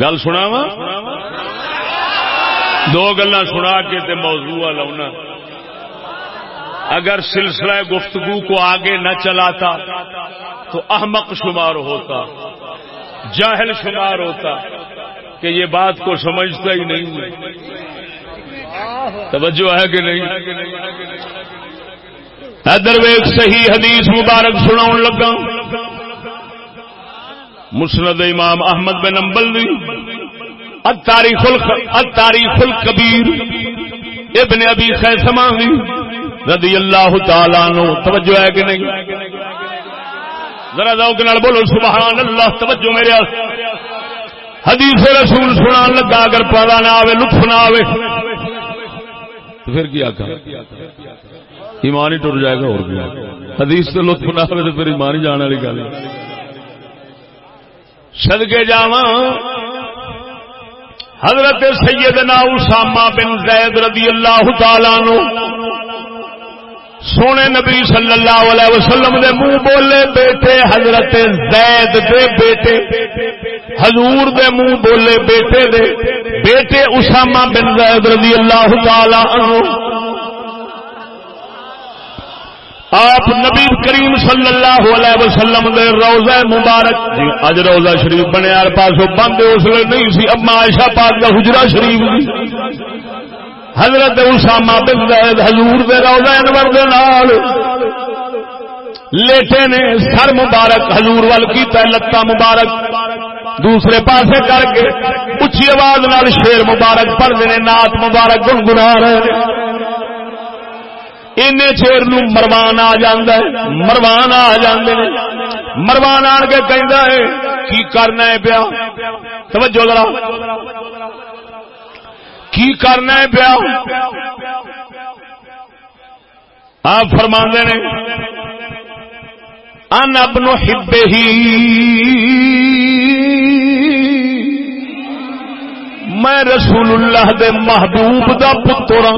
گل سنا وا دو گلا سنا کے موضوع لاؤنا اگر سلسلہ گفتگو کو آگے نہ چلاتا تو احمق شمار ہوتا، جاہل شمار ہوتا کہ یہ بات کو سمجھتا ہی نہیں۔ توجہ ہے کہ نہیں؟ ادر ویگ صحیح حدیث مبارک سنا لگا۔ مسند امام احمد بن امبل دی۔ التاریخ التاریخ الکبیر ابن ابی خیسمہ دی۔ رضی اللہ تعالی عنہ۔ توجہ ہے کہ نہیں؟ ذرا ذوق نال بولو، سبحان اللہ، توجہ میرے حدیث رسول سنان لگا، اگر پالا نہ آوے، لطف نہ آوے۔ تو پھر کیا کہا ایمان ہی ٹر جائے گا اور کیا؟ حدیث سے لطف نہ ہوئے تو پھر ایمان ہی جانے والی گل صدقے جاواں، حضرت سیدنا اسامہ بن زید رضی اللہ تعالی عنہ سونے نبی صلی اللہ علیہ وسلم دے منہ بولے بیٹے حضرت زید دے بیٹے، حضور دے منہ بولے بیٹے دے۔ بیٹے اسامہ بن زید رضی اللہ تعالی عنہ۔ آپ نبی کریم صلی اللہ علیہ وسلم دے روزہ مبارک جی اج روزہ شریف بنے پاسوں بند، اس لیے نہیں سی اما عائشہ پاک کا حجرہ شریف دی۔ حضرت اسامہ بن زید حضور دے روضہ انور دے نال۔ لیٹے نے سر مبارک حضور وال کیتا لتا مبارک۔ دوسرے پاسے کر کے اچھی آواز نال شیر مبارک پڑھتے ہیں نات مبارک گنگنا رہے ان چیر نو مروان آ جاندہ ہے، مروان آ جاندے نے مروان آن کے کہندا ہے، کی کرنا ہے پیا؟ توجہ ذرا۔ کی کرنا ہے پیا؟ آپ فرما نے، ان ابن ہبے ہی میں رسول اللہ دے محبوب دا پتر ہاں۔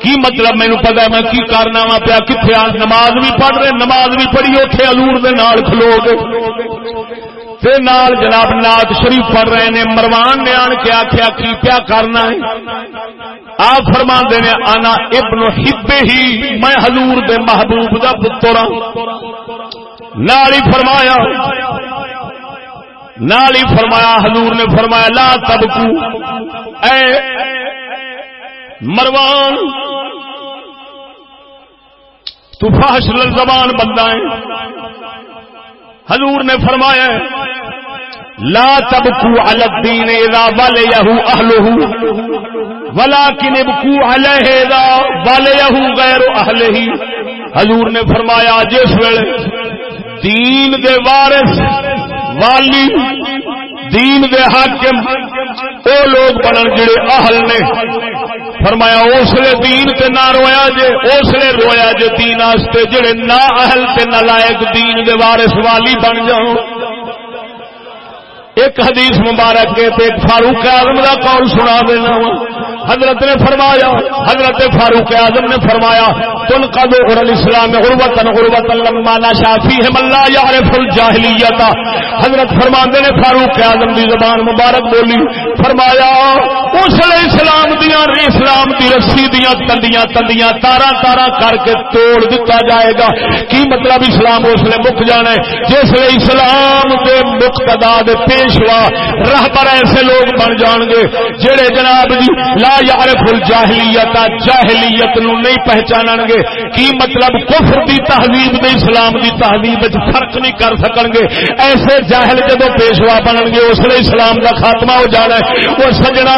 کی مطلب مینو پتا میں کی کرنا وا پیا؟ کتنے نماز بھی پڑھ رہے نماز بھی پڑھی اتنے الور دے نال کھلو گے تے نال جناب نات شریف پڑھ رہے نے، مروان نے آن کے آخیا کی پیا کرنا ہے؟ آپ فرما نے آنا ابن ہبے ہی، میں حضور دے محبوب دا پتر ہاں۔ نال ہی فرمایا۔ نال ہی فرمایا، حضور نے فرمایا، لا تبکو۔ اے مروان، تو فاش زبان بندہ ہے۔ حضور نے فرمایا لا تبکو علی الدین اذا ولیہو اہلہو، ولیکن ابکو علیہ اذا ولیہو غیر اہلہی۔ حضور نے فرمایا، جس ویلے دین دے وارث، والی، دین دے حاکم وہ لوگ بنن جڑے اہل نے۔ فرمایا اس لیے دین تے نہ رویا جے اس لیے رویا جے دین آستے جڑے نہ اہل تے نہ لائق دین دے وارث والی بن جاؤ ایک حدیث مبارک کے ایک فاروق اعظم کا قول سنا دینا حضرت نے فرمایا، حضرت فاروق اعظم نے فرمایا تن قد اور اسلام غربت غربت لما شافی ہے ملا یعرف الجاہلیت. حضرت فرماندے نے فاروق اعظم دی زبان مبارک بولی، فرمایا، اس لیے اسلام دیا، اسلام دی رسی دیا، تندیاں تندیاں، تارا تارا کر کے توڑ دیتا جائے گا۔ کی مطلب اسلام اس لیے مک جانا ہے؟ جس لیے اسلام کے مقتدا دے پیشوا رہبر ایسے لوگ بن جان گے، جڑے جناب جی لا یعرف الجاہلیت، جاہلیت نو نہیں پہچان گے کی مطلب؟ کفر دی تہذیب دے، اسلام دی تہذیب فرق نہیں کر سکن گے ایسے جاہل جدو پیشوا بنن گے اس لیے اسلام کا خاتمہ ہو جانا ہے۔ وہ سجنا،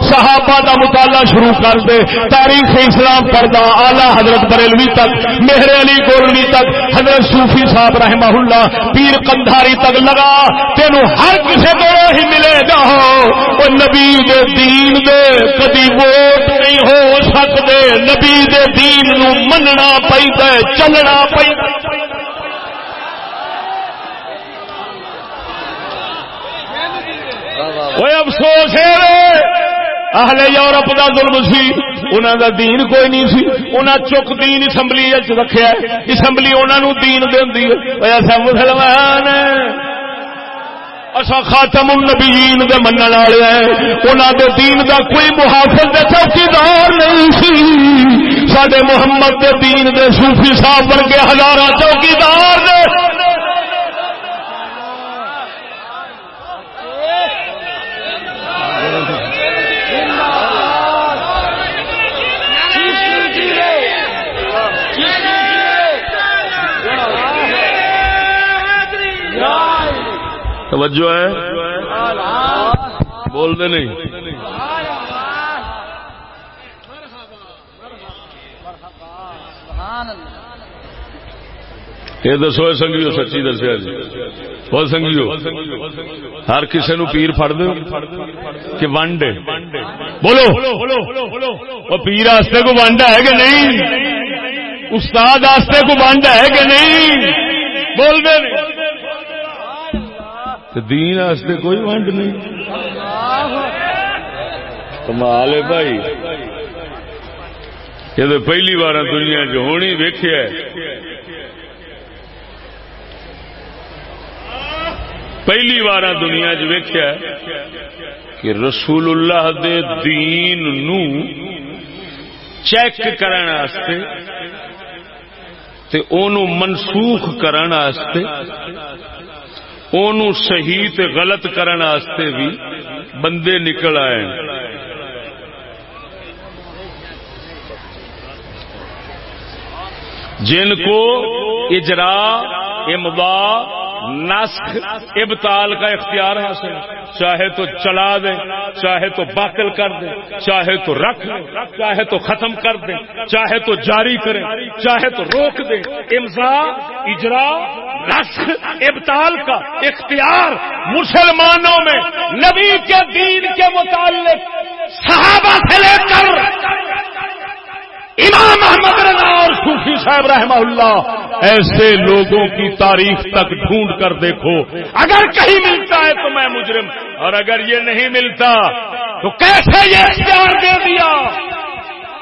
صحابہ دا مطالعہ شروع کر دے۔ تاریخ اسلام پردہ آلہ حضرت بریلوی تک، مہر علی گولوی تک، حضرت صوفی صاحب رحمہ اللہ، پیر کندھاری تک، لگا تین ہر کسی کو ہی ملے۔ گا وہ نبی دے دین دے کدی ووٹ نہیں ہو سکتے نبی دے دین نو مننا پہ چلنا پہ افسوس ہے اہل یورپ دا ظلم سی انہوں دا دین کوئی نہیں سی۔ انہیں چک دین اسمبلی رکھا اسمبلی انہوں دین دینی ایسا مسلمان ہیں اصا خاتم النبیین دے منن والے ہیں۔ انہاں دے دین دا کوئی محافظ دے چوکیدار نہیں سی۔ ساڈے محمد دے دین دے صوفی صاحب ورگے ہزاراں چوکیدار نے۔ توجہ ہے؟ بول دے نہیں۔ یہ دسو سنگیو، سچی دسیا جی۔ بہت سنگیو۔ ہر کسی نو پیر فر دو کہ ونڈ بولو۔ وہ پیر آستے کو ونڈ ہے کہ نہیں؟ استاد آستے کو ونڈ ہے کہ نہیں؟ بول دے۔ دین آستے کوئی ونڈ نہیں۔ کمال ہے بھائی۔ یہ تو پہلی بار دنیا چ ہونی ویخیا پہلی بار دنیا چیکیا کہ رسول اللہ دے دین نو چیک کرنے تے اونو منسوخ کرنے اونو صحیح تے غلط کرنے بھی بندے نکل آئے جن کو اجرا امبا نسخ ابتال کا اختیار حاصل چاہے تو چلا دے، چاہے تو باطل کر دے، چاہے تو رکھ دے چاہے تو ختم کر دے، چاہے تو جاری کرے، چاہے تو روک دے۔ امزا اجرا، نسخ ابتال کا اختیار مسلمانوں میں، نبی کے دین کے متعلق، صحابہ سے لے کر امام احمد رضا اور صوفی صاحب رحمہ اللہ، ایسے لوگوں کی تاریخ تک ڈھونڈ کر دیکھو۔ اگر کہیں ملتا ہے تو میں مجرم، اور اگر یہ نہیں ملتا تو کیسے یہ اختیار دے دیا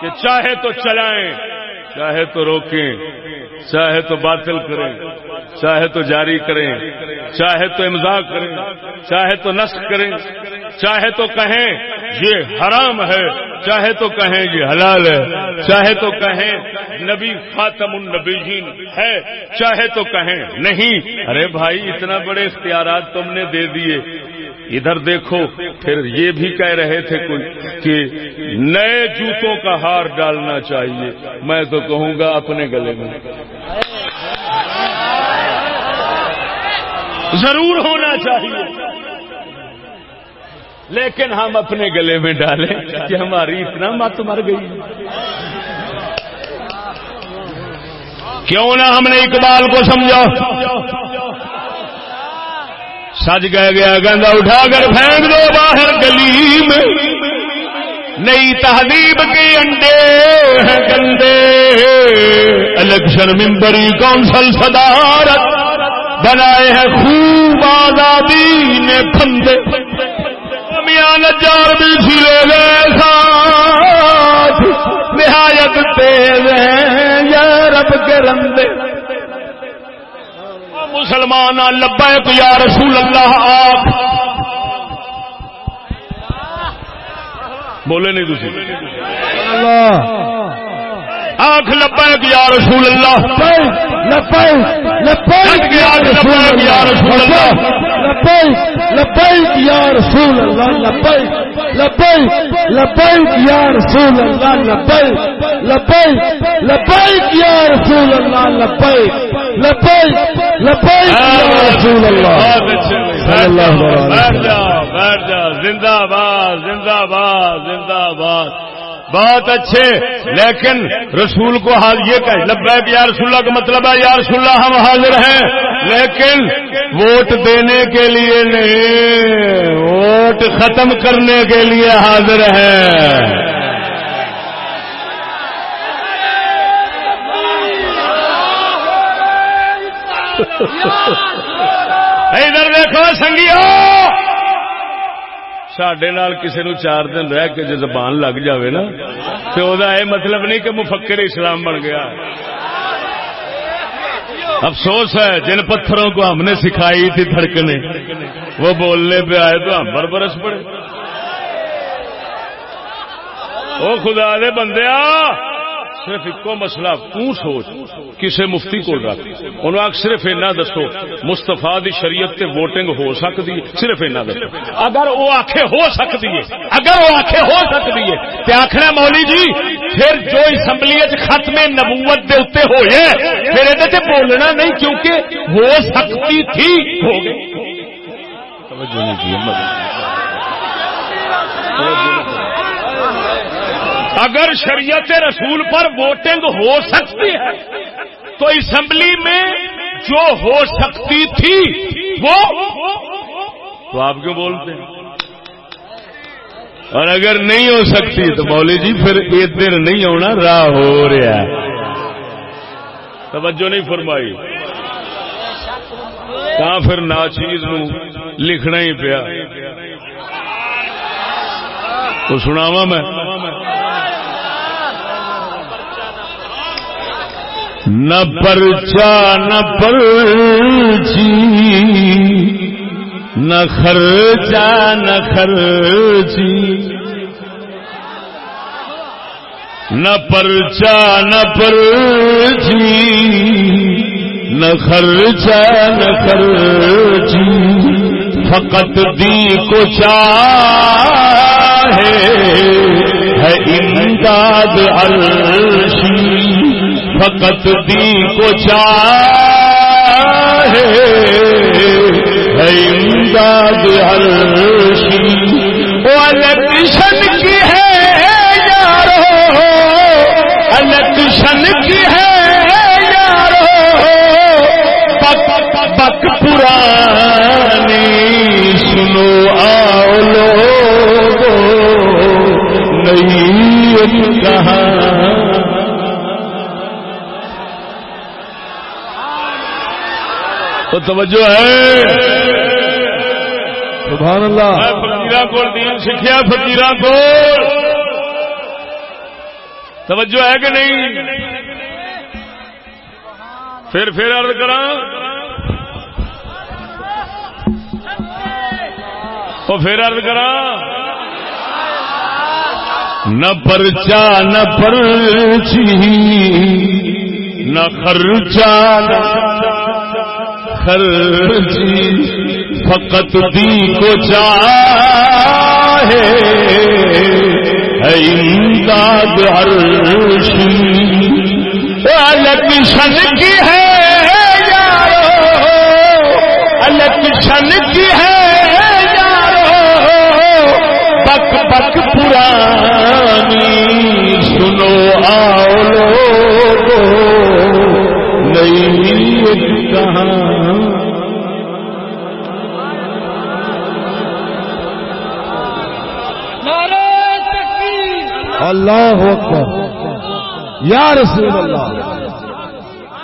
کہ چاہے تو چلائیں۔ چاہے تو روکیں، چاہے تو باطل کریں، چاہے تو جاری کریں، چاہے تو امضا کریں، چاہے تو نسخ کریں، چاہے تو کہیں یہ حرام ہے، چاہے تو کہیں یہ حلال ہے، چاہے تو کہیں نبی خاتم النبیین ہے، چاہے تو کہیں نہیں۔ ارے بھائی، اتنا بڑے اختیارات تم نے دے دیے۔ ادھر دیکھو، پھر یہ بھی کہہ رہے تھے کوئی کہ نئے جوتوں کا ہار ڈالنا چاہیے۔ میں تو کہوں گا اپنے گلے میں۔ ضرور ہونا چاہیے۔ لیکن ہم اپنے گلے میں ڈالیں کہ ہماری اتنا مت مر گئی۔ کیوں نہ ہم نے اقبال کو سمجھا۔ سج گئے گیا گندا اٹھا کر پھینک دو باہر گلی میں نئی تہذیب کے انڈے ہیں گندے۔ الیکشن ممبری کونسل صدارت بنائے ہیں خوب آزادی نے پھندے۔ میاں نجار بھی سلے گئے ساتھ۔ نہایت تیز ہیں، یا رب کے رندے۔ مسلمان لبیک یا رسول اللہ آپ بولے نہیں تھی آنکھ لبیک یا رسول اللہ. لبیک یا رسول اللہ. لبیک یا رسول اللہ. لبیک. لبیک. لبیک یا رسول اللہ. لبیک. لبیک لبیک یا رسول اللہ، لبیک لبیک لبیک یا رسول اللہ۔ صلی اللہ علیہ بیٹھ جا بیٹھ جا زندہ باد زندہ باد زندہ باد۔ بہت اچھے، لیکن رسول کو حال یہ کہ لبیک یا رسول اللہ کا مطلب ہے، یا رسول اللہ ہم حاضر ہیں، لیکن ووٹ دینے کے لیے نہیں، ووٹ ختم کرنے کے لیے حاضر ہیں۔ ادھر دیکھو سنگیو۔ سڈے کسی نو چار دن رہ کے جو زبان لگ جاوے نا تو وہ مطلب نہیں کہ مفکر اسلام بن گیا۔ افسوس ہے، جن پتھروں کو ہم نے سکھائی تھی دھڑکنے، وہ بولنے پہ آئے تو ہم پر برس پڑے۔ وہ خدا دے بندیا صرف ایک مسئلہ، تو سوچ کسی مفتی کو رکھ۔ انہوں آگ صرف اینا دسو مستفا دی شریعت تے ووٹنگ ہو سکتی ہے، صرف اینا دسو۔ اگر وہ آخے ہو سکتی ہے، اگر وہ آخے ہو سکتی ہے، تے آخنا مولی جی پھر جو اسمبلی ختم نبوت دے اتنے ہوئے پھر یہ بولنا نہیں، کیونکہ ہو سکتی تھی، ہو گئی۔ اگر شریعت رسول پر ووٹنگ ہو سکتی ہے، تو اسمبلی میں جو ہو سکتی تھی، وہ تو آپ کیوں بولتے ہیں؟ اور اگر نہیں ہو سکتی، تو مولی جی پھر ادھر نہیں ہونا راہ ہو رہا ہے۔ توجہ نہیں فرمائی۔ کہاں پھر ناچیز نو لکھنا ہی پیا۔ تو سناوا میں۔ نہ پرچا، نہ پرچی، نہ خرچا نہ خرچی۔ نہ پرچا، نہ پرچی، نہ خرچا نہ خرچی۔ فقط دی کو چاہے ہے امداد عرشی۔ فقط دی کو چاہے، ہے امداد عرشی۔ وہ الیکشن کی ہے یارو الیکشن کی ہے یارو۔ پک پک پرانی سنو آؤ لوگو نہیں کہاں تو توجہ ہے۔ سبحان اللہ۔ فکیر کو دین سیکھا فکیر کو توجہ ہے کہ نہیں؟ پھر پھر عرض کرا تو پھر عرض کرا نہ پرچا نہ پرچی نہ خرچا نہ خرچی فقط دی کو چاہے ہے امداد عرشی۔ الیکشن کی ہے یارو الیکشن کی ہے یارو۔ پک پک پرانی سنو آؤ لوگو نہیں کہاں اللہ اکبر۔ یا رسول اللہ۔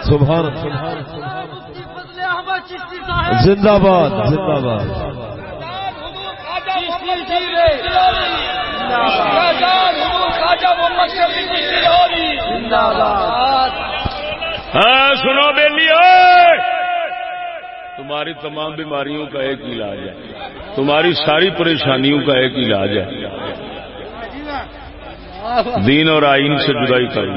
سبحان زندہ باد زندہ باد۔ ہاں سنو بیلی تمہاری تمام بیماریوں کا ایک علاج ہے۔ تمہاری ساری پریشانیوں کا ایک علاج ہے۔ دین اور آئین سے جدائی کریں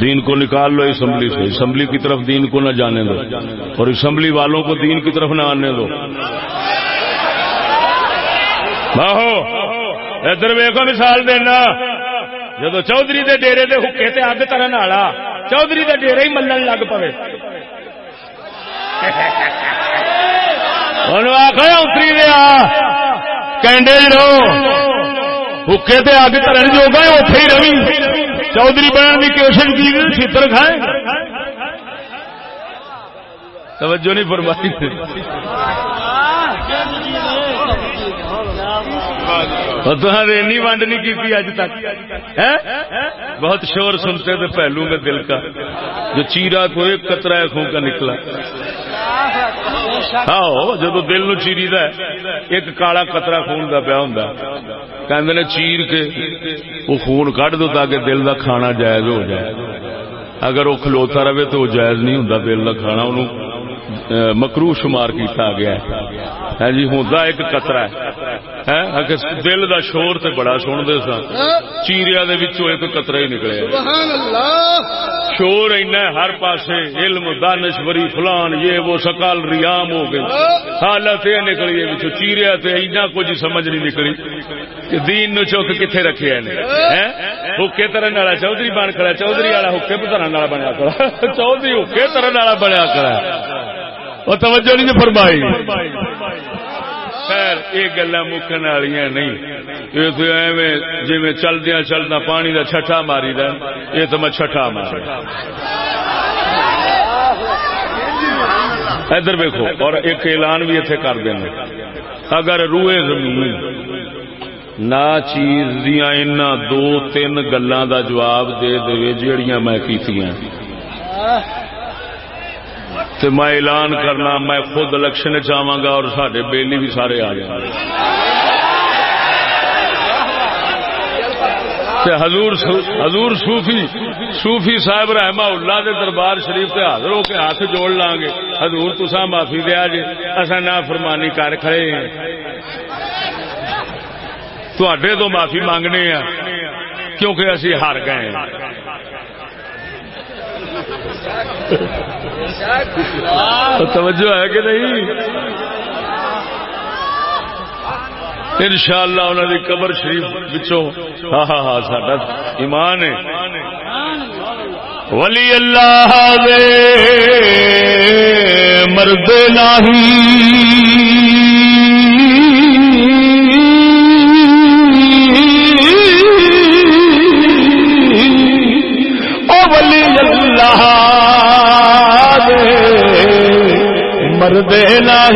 دین کو نکال لو، اسمبلی سے۔ اسمبلی کی طرف دین کو نہ جانے دو۔ اور اسمبلی والوں کو دین کی طرف نہ آنے دو۔ باہو، ادھر ویکو مثال دینا۔ جدو چودھری دے ڈیرے دے حکے تے اگ ترن والا، چودھری دے ڈیرے ہی ملن لگ پے آخر اتری دیا کینڈے رہو حکے تے اگ ترن جو گئے اوتھے ہی روی چودھری بنن دی کوشش کی چھتر کھائے توجہ نہیں فرمائی تمہیں ونڈ نہیں کی اج تک۔ بہت شور سنتے تھے پہلو میں دل کا۔ جو چیرا کو ایک قطرہ خون کا نکلا۔ ہاں جب دل نو چیری دا ایک کالا قطرہ خون کا پیا ہوں کہ چیر کے وہ خون کھ دو تاکہ دل کا کھانا جائز ہو جائے۔ اگر وہ کھلوتا رہے تو وہ جائز نہیں ہوں دل کا کھانا انہوں مکرو شمار کیتا گیا ہے۔ جی ہوں ایک قطرہ ہے۔ دل دا شور تے بڑا سن چیریا ایک قطرہ ہی نکلے۔ شور اینا ہر پاسے علم دانشوری فلان یہ وہ سکال ریام ہو گئی حالت یہ نکلی ہے چیریا تے اینا کچھ سمجھ نہیں نکلی۔ کہ دین نو چوک کتنے رکھے حکے ترن والا چودھری بن کر چودھری والا حکے ترن والا بنیا کرا چودھری حکے ترن والا بنیا کرا وہ توجہ نہیں فرمائی۔ خیر، یہ گلا مکن والی نہیں۔ یہ تو ایویں جی چلدیا چلدا پانی کا چھٹا ماری دا یہ تو میں چھٹا مار ادھر ویکو اور ایک اعلان بھی اتنے کر دیں اگر روئے زمین نہ چیز دیا ان دو تین گلوں دا جواب دے دے جیڑیاں میں کیتیاں۔ تو میں اعلان کرنا، میں خود الیکشن چاہوں گا اور سارے بیلی بھی سارے آ جائیں حضور حضور صوفی صوفی صاحب رحمہ اللہ دے دربار شریف سے حاضر ہو کے ہاتھ جوڑ لیں گے حضور تسا معافی دیا جی اصا نہ فرمانی کر کھڑے ہیں۔ تھے تو معافی مانگنے ہیں کیونکہ اسی ہار گئے ہیں۔ توجہ ہے کہ نہیں؟ ان شاء اللہ انہوں نے قبر شریف بچوں ہاں ہاں ہاں ساڈا ایمان ہے۔ ولی اللہ دے مرد نہیں مرد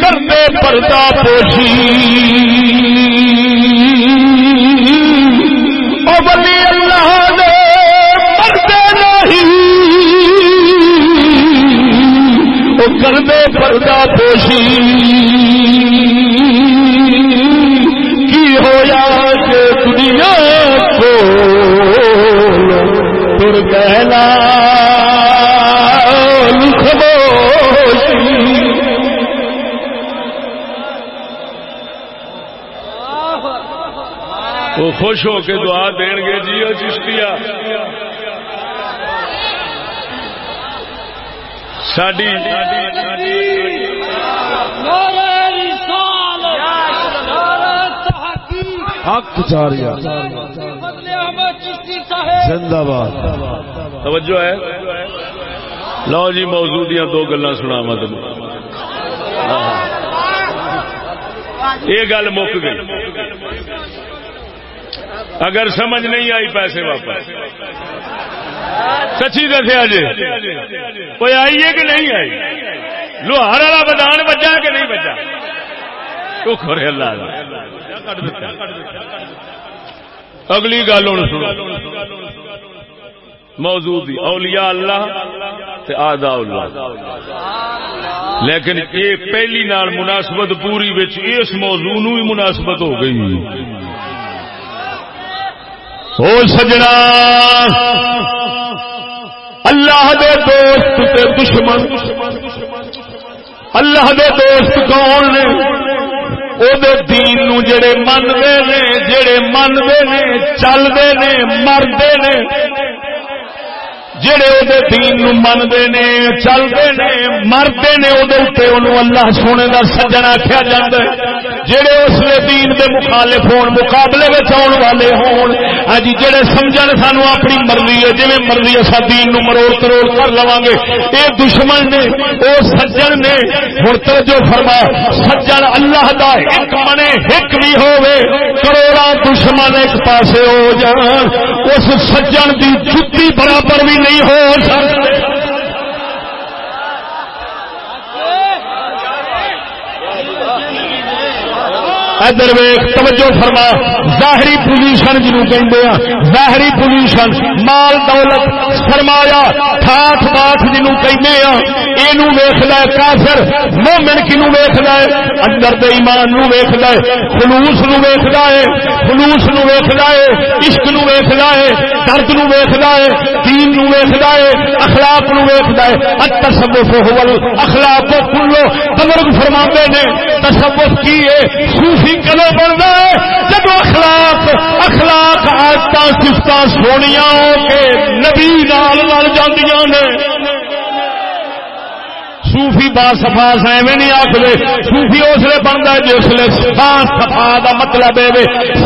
کرتے پردہ پوشی۔ بلی اللہ دے مرد نہیں وہ کرتے پردہ پوشی۔ کہنا وہ خوش ہو کے دعا دین گے جی وہ چشتیا ساڈی حق چاریا زندہ باد۔ توجہ ہے؟ لو جی موضوع دیا دو گلا سنا مت یہ گل مک گئی۔ اگر سمجھ نہیں آئی پیسے واپس۔ سچی دسیا جی۔ کوئی آئی ہے کہ نہیں آئی؟ لوہار والا بدان بجا کہ نہیں بجا؟ تو اللہ اگلی گل ہوں موضوع اولیاء اللہ آدھا اللہ. لیکن یہ پہلی نال مناسبت پوری بچ اس موضوع نو ہی مناسبت ہو گئی. ہو سجنا، اللہ دے دوست تے دشمن، اللہ دے دوست کون نے؟ دے دین نو جڑے منگے نے، جڑے منگے نے چلتے نے مرد نے جڑے وہ دین نو نے چلتے نے مرتے نے وہ اللہ سونے کا سجن آخیا جا جڑے اس نے دین دے مخالف ہون، مقابلے میں آن والے ہون اج ہاں جی، جڑے سمجھ سانو اپنی مرضی ہے جی مرضی اصا دین نو مروڑ کروڑ کر لوا گے۔ یہ دشمن نے وہ سجن نے ہوں تو جو فرما، سجن اللہ دا ایک منے ایک بھی ہوے کروڑا دشمن ایک پاسے ہو جان۔ اس سجن دی جتی برابر بھی نہیں نہیں ہو ادھر ویخ توجہ فرما۔ ظاہری پوزیشن جنوب کہ ہاں، ظاہری پوزیشن مال دولت فرمایا ٹھاٹ باٹ جنوب کہ یہ ویخ لے کافر، مومن کنو ویخ لے اندر دے ایمان نو ویخ لے خلوص نو ویخ لے خلوص نو ویخ لے عشق نو ویخ لے درد نو ویخ لے دین نو ویخ لے اخلاق نو ویخ لے التصوف هو الاخلاق كله۔ بزرگ فرماتے نے، تصوف کی ہے؟ صوفی کلو بنتا ہے؟ جب اخلاق اخلاق آدت سفت سونیا ہو کے نبی نال لڑ جاندیاں نے۔ صوفی با سفا ایویں نہیں آخر صوفی اس لیے بنتا ہے جس لیے صاف سفا کا مطلب ہے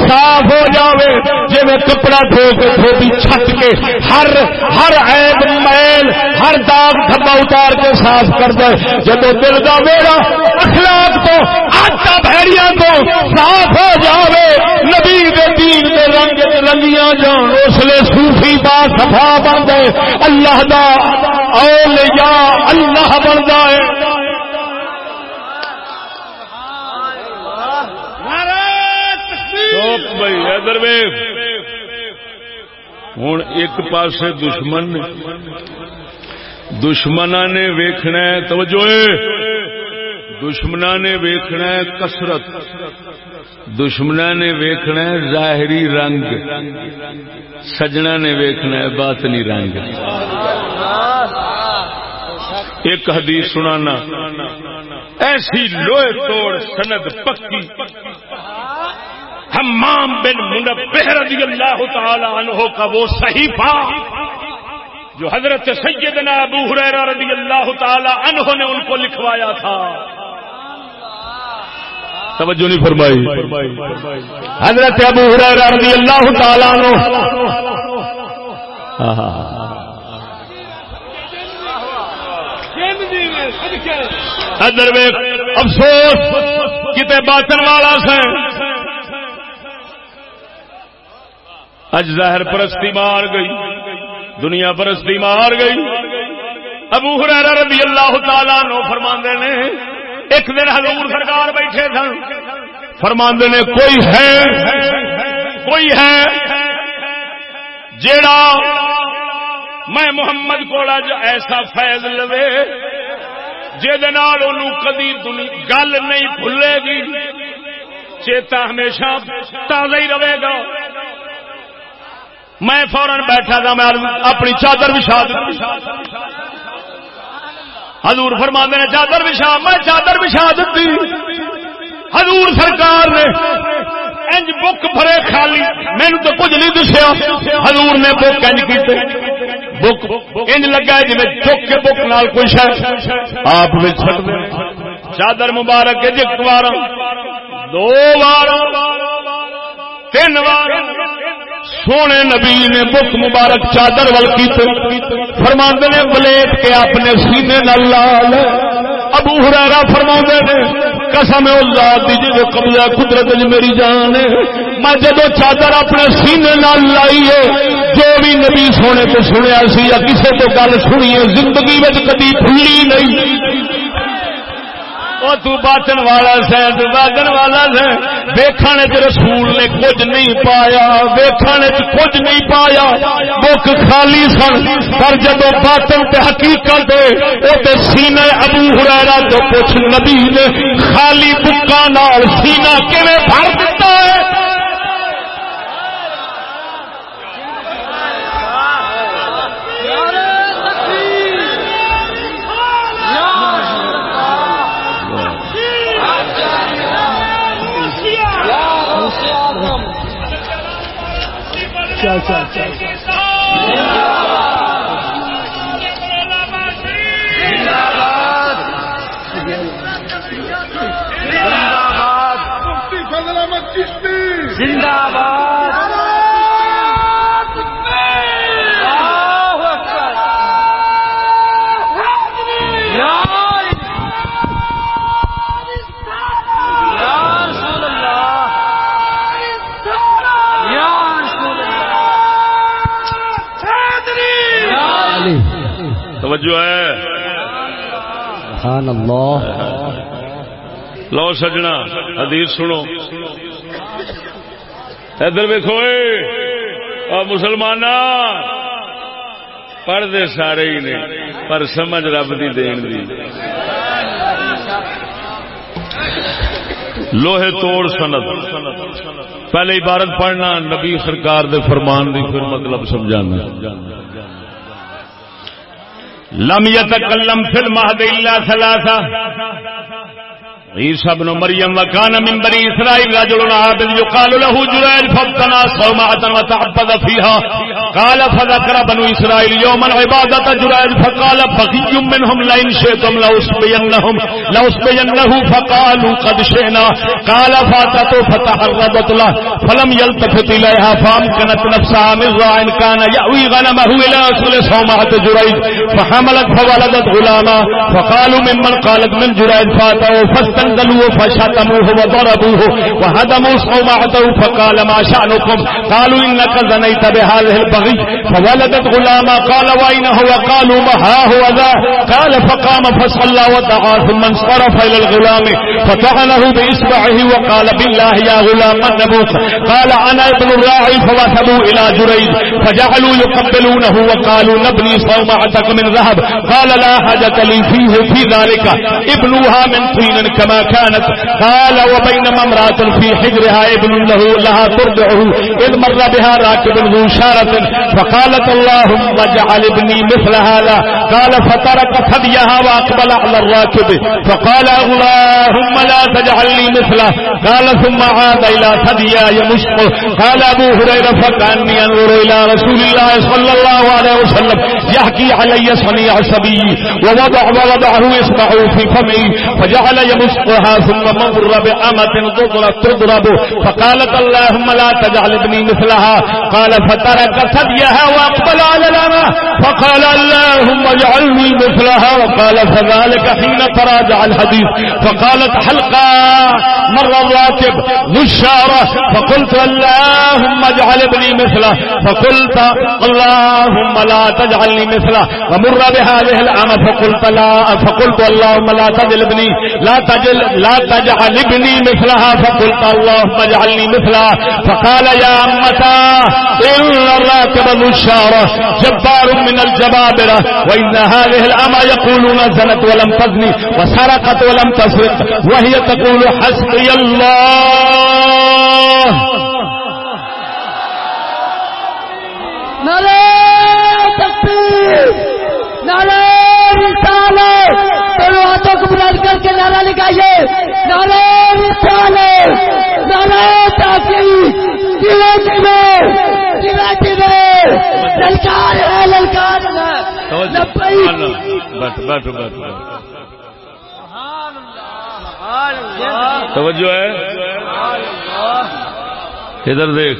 صاف ہو جاوے۔ جی کپڑا دھو کے دھوبی چھٹ کے ہر ہر عیب میل، ہر داغ دھبا اتار کے صاف کر دے جب دل کا ویڑا اخلاق تو آٹا بھڑیاں تو صاف ہو جاوے۔ نبی دے دین دے رنگ رنگیاں جان اس لیے صوفی با سفا بن گئے اللہ دا اولیاء اللہ بن جائے ہوں ایک پاس دشمن دشمن نے ویخنا توجہ دشمنا نے ویخنا کسرت دشمنا نے ویخنا ظاہری رنگ سجنا نے ویخنا باطنی رنگ۔ ایک حدیث سنانا، ایسی لوہے توڑ سند پکی۔ ہمام بن منبہ رضی اللہ تعالی عنہ کا وہ صحیفہ، جو حضرت سیدنا ابو حریرہ رضی اللہ تعالی عنہ نے ان کو لکھوایا تھا۔ توجہ نہیں فرمائی۔ حضرت ابو رضی اللہ تعالی عنہ۔ ادر افسوس، کتے باطن والا سے اج ظاہر پرستی مار گئی، دنیا پرستی مار گئی۔ ابو حریرہ رضی اللہ تعالیٰ نو فرماندے نے ایک دن حضور سرکار بیٹھے سن، فرماندے نے، کوئی ہے؟ کوئی ہے جیڑا میں محمد کو اج ایسا فیض لوے کدی گل نہیں بھولے گی؟ چیتا ہمیشہ تازہ ہی رہے گا۔ میں فورن بیٹھا تھا، میں اپنی چادر بچھا حضور فرما نے چادر بچھا، میں چادر بچھا دیتی حضور سرکار نے انج بک بھرے خالی مینو تو کچھ نہیں دسیا۔ حضور نے بک انج کی بک انج لگا جی چک کے بک نال کوئی شاید آپ چادر مبارک جی، ایک بار دو بار تین بار سونے نبی نے بک مبارک چادر ول کی فرماند نے بلیٹ کے اپنے سینے لال۔ ابو ہرارا فرما نے، قسم ذات دی جی قبضہ قدرت میری جان ہے۔ میں جدو چادر اپنے سینے نال لائی ہے، جو بھی نبی سونے تو سنیا سی یا کسی تو گل سنی ہے، زندگی میں کدی بھولی نہیں۔ تو باطن والا سین تو باطن والا سین ویکھنے چ رسول نے کچھ نہیں پایا ویکھنے چ کچھ نہیں پایا. بک خالی سن، پر جب باطن تے حقیقت دے، او تے سینے ابو ہریرہ تو کچھ نبی نے خالی بکا نال سینہ کیویں بھر دیتا ہے؟ اچھا اچھا زندہ توجہ ہے۔ اللہ۔ لو سجنا حدیث سنو۔ ادھر ویکو مسلمان پڑھتے سارے ہی نے پر سمجھ رب دی دین دی۔ لوہے توڑ سند۔ پہلے عبارت پڑھنا نبی سرکار دے فرمان دی پھر مطلب سمجھانا۔ لم یتکلم فی المہد الا ثلاثہ عيسى ابن مريم وكان من بني اسرائيل رجل عابد يقال له جريج فابتنى صومعه وتعبد فيها قال فذكر بنو اسرائيل يوما عباده جرائد فقال بقي منهم لئن شئتم لاصبينهم لاصبينه فقالوا قد شئنا. قال فاتت فتحرضت له، فلم يلتفت اليها فامكنت نفسها من راع كان يأوي غنمه الى اصل صومعه جرائد فحملت فولدت غلاما، فقالوا ممن قالت من جرائد فاتوا فاستنزلوه فشتموه وضربوه وهدموا صومعته فقال ما شأنكم؟ قالوا إنك زنيت بهذه البغي فولدت غلاما قال وأين هو؟ قالوا ما ها هو ذا؟ قال فقام فصلى ودعا ثم انصرف إلى الغلام فطعنه بإصبعه وقال بالله يا غلام من نبوك قال أنا ابن الراعي فوثبوا إلى جريد فجعلوا يقبلونه وقالوا نبني صومعتك من ذهب قال لا حاجة لي فيه في ذلك ابنوها من طين كما كانت قال وبينما امرأة في حجرها ابن له لها ترضعه إذ مر بها راكب ذو شارة فقالت اللهم اجعل ابني مثل هذا. قال فترك ثديها وأقبل على الراكب. فقال اللهم لا تجعل لي مثله. قال ثم عاد إلى ثديا يمشق. قال أبو هريرة فكأني أنظر إلى رسول الله صلى الله عليه وسلم يحكي علي صنيع صبي ووضع ووضعه إصبعه في فمي فجعل يمشقها ثم مر بأمة تضرب فقالت اللهم لا تجعل ابني مثلها قال فترك ثديها واقبل على لنا فقال اللهم اجعلني مثلها وقال فذلك حين تراجع الحديث فقالت حلقا مر الراكب ذو فقلت اللهم اجعل ابني مثله فقلت اللهم لا تجعلني مثله ومر بهذه الأمة فقلت لا فقلت اللهم لا تجعل ابني لا تجعل لا تجعل ابني مثلها فقلت اللهم اجعلني مثلها. فقال يا أمتا إن الراكب ذو الشارة جبار من الجبابرة وإن هذه الأمة يقولون زنت ولم تزني وسرقت ولم تسرق وهي تقول حسبي الله. نعرہ تکبیر نعرہ رسالت دونوں ہاتھوں کو بلند کر کے نعرہ لگائیے۔ نعرہ رسالت نعرہ دلے دلے دلے للکار ہے للکار ہے۔ توجہ ہے؟ ادھر دیکھ۔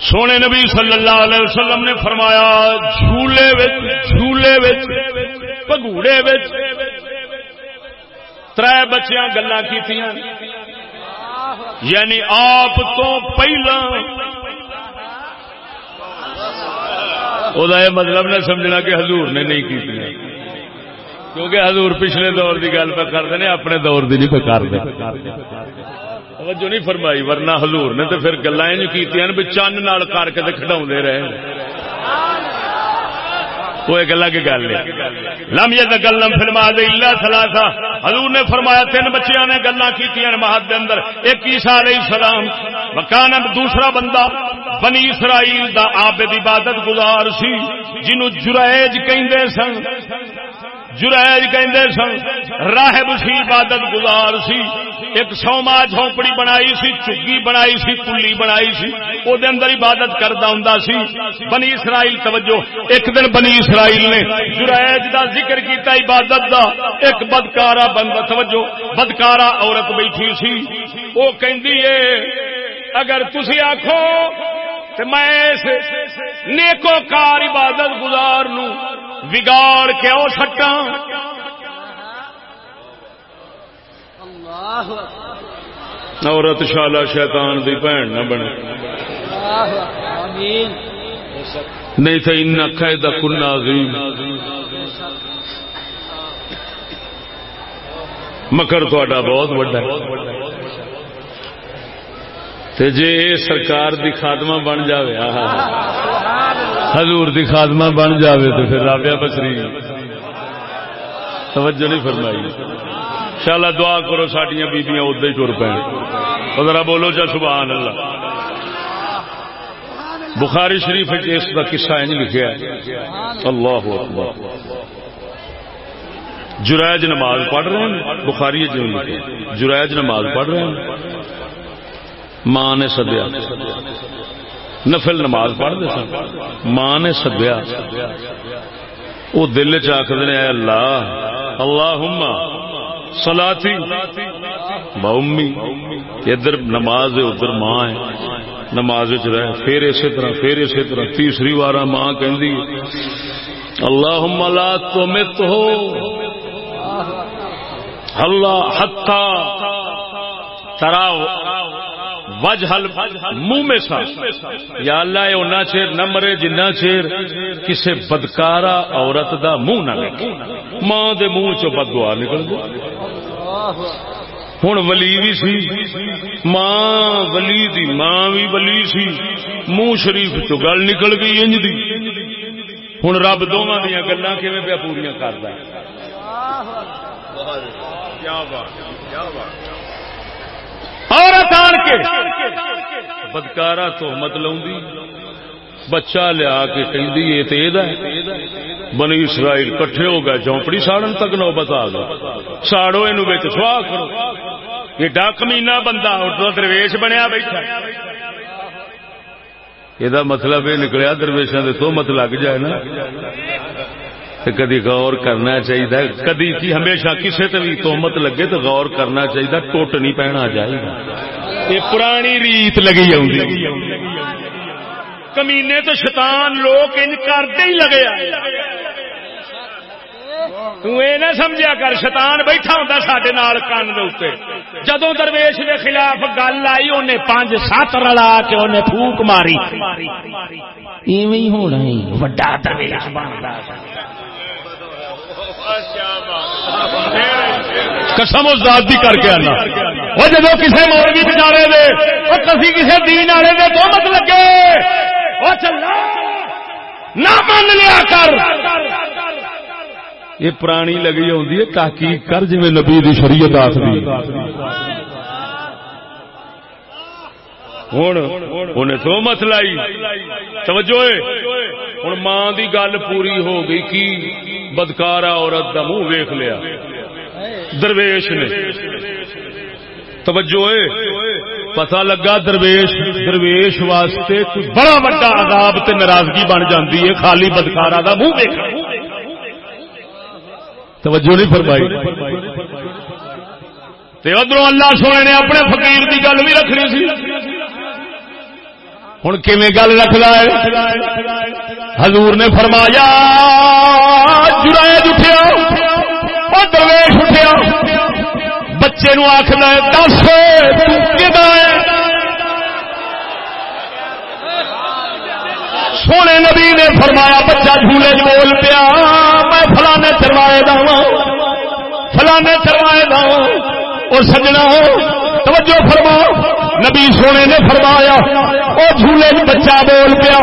سونے نبی صلی اللہ علیہ وسلم نے فرمایا، جھولے وچ جھولے وچ پگوڑے وچ۔ تر بچیاں گلا یعنی آپ تو پہلا وہ یہ مطلب نہ سمجھنا کہ حضور نے نہیں کی کیونکہ حضور پچھلے دور کی گل پہ کرتے ہیں اپنے دور کی نہیں پہ کرتے توجہ نہیں فرمائی، ورنہ حضور نے تو پھر گلا کی بھی چند نال کر کے کھڈا رہے وہ ایک الگ گل ہے۔ لم یتکلم فی المہد الا ثلاثہ۔ حضور نے فرمایا تین بچیاں نے گلاں کیتیاں مہد دے اندر۔ ایک عیسی علیہ السلام۔ مکان دوسرا بندہ۔ بنی اسرائیل دا عابد عبادت گزار سی جنوں جریج کہندے سن۔ جریج کہندے سن، راہب سی، عبادت گزار سی، ایک سوما جھونپڑی بنائی سی، چگی بنائی سی، کلی بنائی سی او دے اندر عبادت کردا ہوندا سی۔ بنی اسرائیل، توجہ، ایک دن بنی اسرائیل نے جریج دا ذکر کیتا عبادت دا۔ ایک بدکارا بندہ توجہ بدکارا عورت بیٹھی سی۔ او کہندی ہے، اگر تسی آکھو تے میں اس نیکو کار عبادت گزار نو بگاڑ کے او سٹا عورت شالا شیطان دی بہن نہ بنے۔ نہیں تو ان قیدا کنا عظیم۔ مکر تھوڑا بہت بڑا تے جے سرکار دی خادمہ بن جاوے حضور دی خادمہ بن جاوے تو پھر رابعہ بسری توجہ نہیں فرمائی۔ شاء دعا کرو سڈیا بیبیاں ادھر ہی ٹر پہ ذرا بولو چا سبحان اللہ بخاری شریف اس کا قصہ ہے نہیں لکھا اللہ اکبر۔ جرائج نماز پڑھ رہے ہیں، بخاری جرائج نماز پڑھ رہے ہیں۔ ماں نے سدیا۔ نفل نماز پڑھتے سن۔ ماں نے سدیا۔ وہ دل چاہتے ہیں اللہ اللہ سلاتی بہمی ادھر نماز ادھر ماں ہے۔ نماز رہے، پھر اسی طرح، پھر اسی طرح۔ تیسری بار ماں کہ اللہ لا تو مت ہو اللہ ہتھا ترا وجہ منہ میں سا۔ یا اللہ اُنہ چیر نہ مرے جنہ چیر کسے بدکارا عورت دا منہ نہ لگے ماں دے منہ چو بدگوا نکل گیا ہوں ولی بھی سی۔ ماں ولی دی ماں بھی ولی سی۔ منہ شریف چ گل نکل گئی انج دی۔ ہوں رب دونوں دیا گلا پہ پوریا کرتا عورت آن کے। بدکارا تو لاؤں بچہ لیا کے کہ بنی اسرائیل کٹھے ہو گئے چونپڑی ساڑن تک نو بتا دو ساڑو یہ سواہ کرو। یہ ڈک مینا بندہ درویش بنیا بیٹھا یہ مطلب یہ نکلیا درویشوں کے تو مت لگ جائے نا। کدی غور کرنا چاہیے، کدی کی ہمیشہ کسی بھی تومت لگے تو غور کرنا چاہیے، ٹوٹ نہیں پہنا چاہیے یہ پرانی ریت لگی آ کمینے تو شیطان لوگ ان کرتے ہی لگے نہ سمجھا کر، شیطان بیٹھا ہوں سڈے کن دے جدو درویش کے خلاف گل آئی انہیں پانچ سات رلا کے انہیں پھوک ماری۔ ہونا ہی، وڈا درویش بنتا قسم و ذات کر کے آنا۔ وہ جب کسی مولوی بچارے دے اور کسی کسی دین والے دے دو مت لگے۔ نہ من لیا کر۔ یہ پرانی لگی ہوتی ہے، تحقیق کر جی نبی دی شریعت آخری۔ ہوں تو مت لائی توجہ ہوں ماں دی گل پوری ہو گئی کی بدکارا عورت کا منہ ویخ لیا درویش نے توجہ پتا لگا درویش درویش واسطے بڑا بڑا عذاب تے ناراضگی بن جاتی ہے خالی بدکارا کا منہ دیکھ توجہ نہیں فرمائی ادھر اللہ سونے نے اپنے فقیر کی گل بھی رکھنی سی ہوں کم گل رکھ ہے؟ حضور نے فرمایا، جرائد اٹھیا اور درویش اٹھیا، بچے نو آخر دس سونے نبی نے فرمایا، بچہ جھولے بول پیا، میں فلانے چروائے دا ہاں، فلانے چروائے دا ہاں، اور سجنا توجہ فرما نبی سونے نے فرمایا وہ جھولے بچہ بول پیا،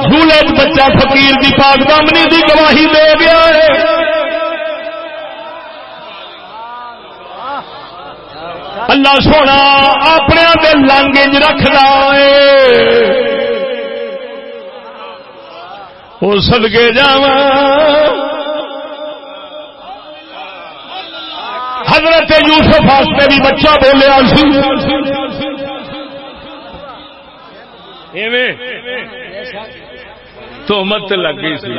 جھولے بچہ فقیر دی پاک دامنی دی گواہی دے گیا ہے. اللہ سونا اپنے لانگ رکھنا وہ سدکے جا حضرت یوسف واسطے بھی بچہ بولیا مت لگ گئی سی۔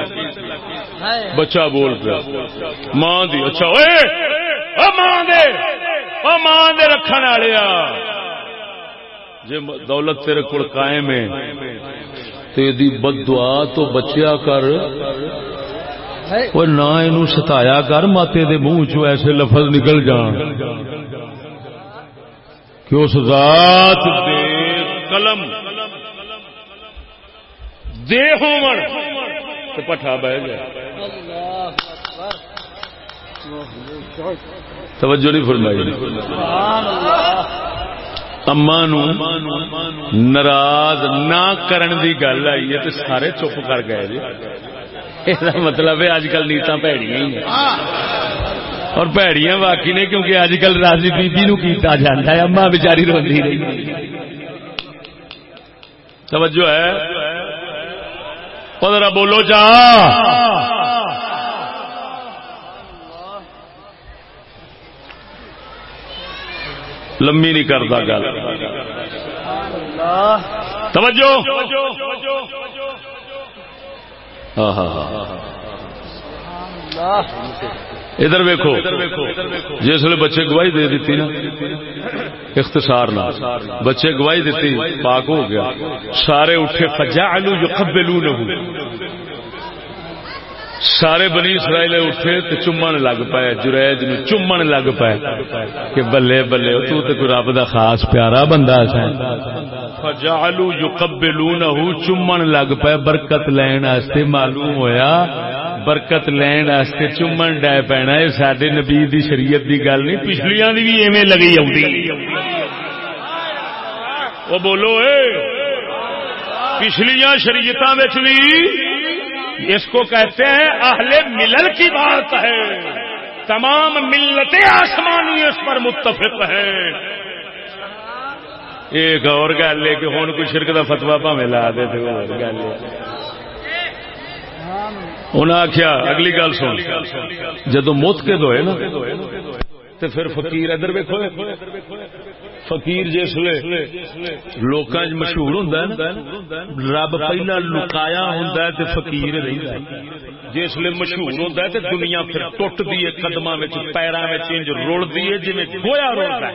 بچہ بول پیا۔ ماں دی اچھا ماں دے! ماں دے رکھن والے جی دولت تیرے کول قائم ہے تیری بد دعا تو بچیا کر۔ نہ یہ ستایا کر، ماتے دے منہ چو ایسے لفظ نکل جان۔ کہ اس ذات دے قلم دے ہون۔ تو پٹھا بہ جائے۔ توجہ نہیں فرمائی۔ اما ناراض نہ کرن دی گل آئی ہے تو سارے چپ کر گئے جی۔ یہ مطلب ہے اج کل نیتا پیڑیاں ہی اور پیڑیاں باقی نے کیونکہ اج کل راضی بی نو کیتا جاتا ہے، اما بچاری روی رہی۔ توجہ ہے۔ پندرہ بولو جا۔ لمبی نہیں کرتا گل۔ توجہ۔ ہاں ہاں ہاں۔ ادھر ویکو جس ویل بچے گواہی دے دیتی نا اختصار نہ بچے گواہی دیتی پاک ہو گیا۔ سارے اٹھے جو قبلو سارے بنی اسرائیل اٹھے تو چومن لگ پائے جریج نو چومن لگ پائے کہ بلے بلے تو تے کوئی رب دا خاص پیارا بندہ سا۔ فجعلوا يقبلونه چومن لگ پائے برکت لین واسطے معلوم ہویا۔ برکت لین واسطے چومن ڈے پینا اے ساڈے نبی دی شریعت دی گل نہیں پچھلیاں دی بھی ایویں لگی اوندی بولو اے پچھلیاں شریعتاں وچ بھی اس کو کہتے ہیں اہل ملل کی بات ہے تمام ملتیں آسمانی اس پر متفق ہیں ایک اور گل ہے کہ ہوں کوئی شرک کا فتوا پاوے لا دے تو گل ہے انہیں آخیا اگلی گل سن۔ جدو موت کے دوئے نا تو پھر فقیر ادھر ویکو فقیر جس لوگ مشہور ہوں رب پہلا لکایا ہوں تو فقیر جس مشہور ہوں تو دنیا پھر ٹوٹتی ہے قدم پیروں میں رلتی ہے جی گویا رلتا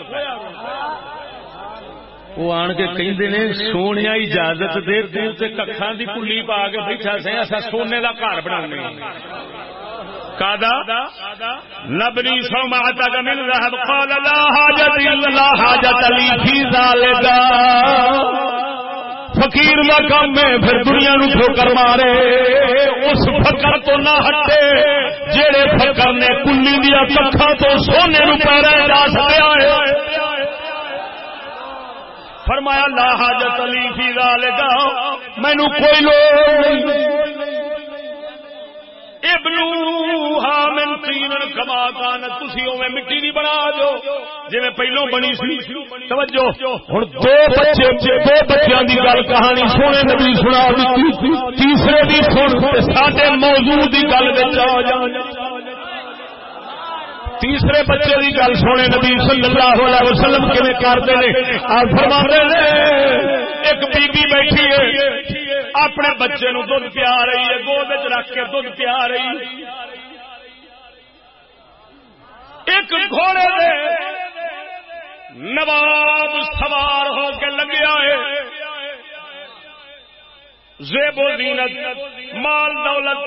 وہ آن کے کہندے نے سونے اجازت دے تو ککھاں دی کلی پا کے بیٹھا سے ایسا سونے کا گھر بنا نبنی سو قال لا حاجت الا حاجت لی فی ذالک فقیر کا کام ہے پھر دنیا نو ٹھوکر مارے اس فقر تو نہ ہٹے جڑے فقر نے کلی دیا ککھا تو سونے نو پیرا جا سکیا ہے فرمایا، لا حاجت لی فی ذالک۔ مینوں کوئی لوڑ نہیں۔ ابنوہا من تینن کما کان۔ تسی اوویں مٹی نہیں بنا دو جی پہلو بنی سی۔ توجہ۔ ہوں دو بچے دو بچوں کی گل کہانی سونے نبی سنا تیسرے بھی سن سارے موضوع کی گل تیسرے بچے کی گل سونے نبی صلی اللہ علیہ وسلم کیون کرتے ہیں آپ فرما ایک بی بی بیٹھی ہے، اپنے بچے نو دھد پیا رہی ہے، گود رکھ کے دھد پیا رہی ایک گھوڑے دے نواب سوار ہو کے لگیا ہے۔ زیب و زینت، مال دولت،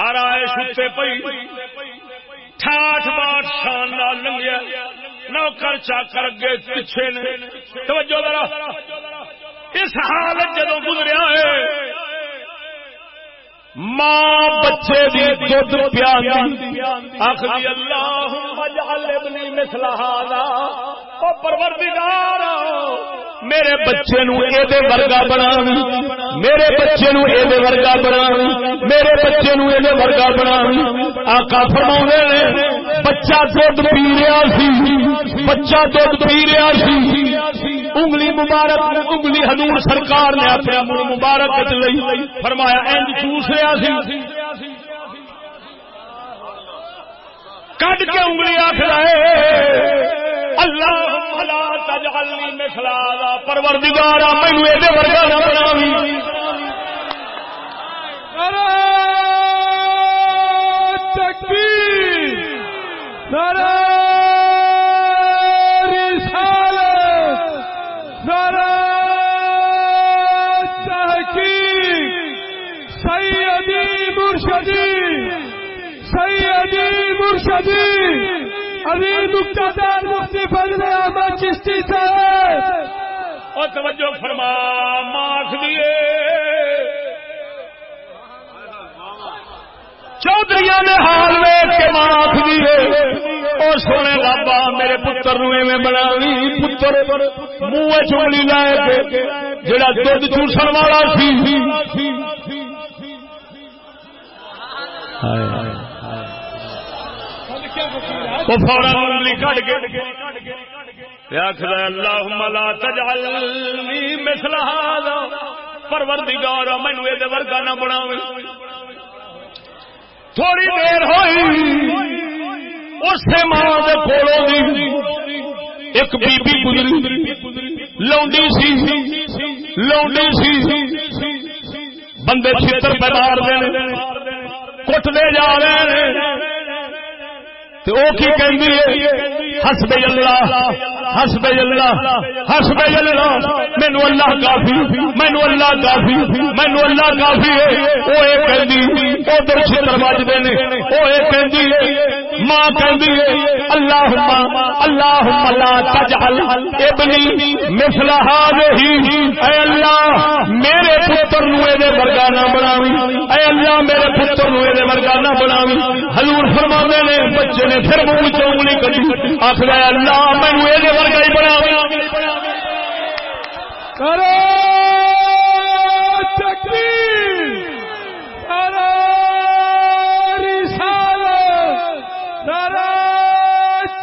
آرائش اتنے پی ٹھاٹ باٹ شان لنگیا نوکر چاکر اگے پیچھے نے توجہ ذرا اس حالت جدو گزریا ہے ماں بچے دی دودھ پیاندی۔ آخری اللہ اجعل ابنی مثل هذا او پروردگار میرے بچے نو اے دے ورگا بنا میرے بچے نو اے دے ورگا بنا میرے بچے نو اے دے ورگا بنا آقا فرماوندے نے بچہ دودھ پی رہا سی۔ بچہ دودھ پی رہا سی۔ انگلی مبارک انگلی حضور سرکار نے اپنے مبارک لئی۔ فرمایا اینج چوس رہا سی کٹ کے انگلی آخر اللہ تجعلنی مثلا پروردگارا مینو یہ ورگا نہ تکبیر نعرہ مرشدی! سیدی مرشدی! ابھی مقتدار مفتی فضل احمد چشتی صاحب! اور توجہ فرما ماخ دیے چودھری نے حال میں کے ماخ دیے اور سونے لابا، میرے پتر نو ایویں بنا پتر منہ چولی لائے جڑا دھد چوسن والا سی۔ وہ انگلی کٹ کے آخر اللہ تجعلنی مثل هذا. پروردگار مینو یہ ورگا نہ بنا تھوڑی دیر ہوئی اس ماں کے کولوں ایک بی بی گزری۔ لونڈی سی لوڈی سی۔ بندے چھتر پہ مار دے کٹتے جا رہے وہ کی کہندی ہے؟ ہسبے اللہ ہسبے اللہ ہسبے اللہ۔ مینو اللہ کافی مینو اللہ کافی مینو اللہ کافی ہے۔ وہ یہ کہندی ادھر چھتر بجتے ہیں وہ یہ کہندی ہے۔ ماں کہندی اللہ اللہ لا تجعل ابنی مثل هذه اے اللہ، میرے پتر نو اے ورگا نہ بناوی اے اللہ، میرے پتر نو اے ورگا نہ بناوی حضور فرماندے نے، بچے نے پھر منہ چونگلی کٹی آخر اللہ مینو یہ ورگا ہی بنا کرو تکبیر کرو رسالت کرو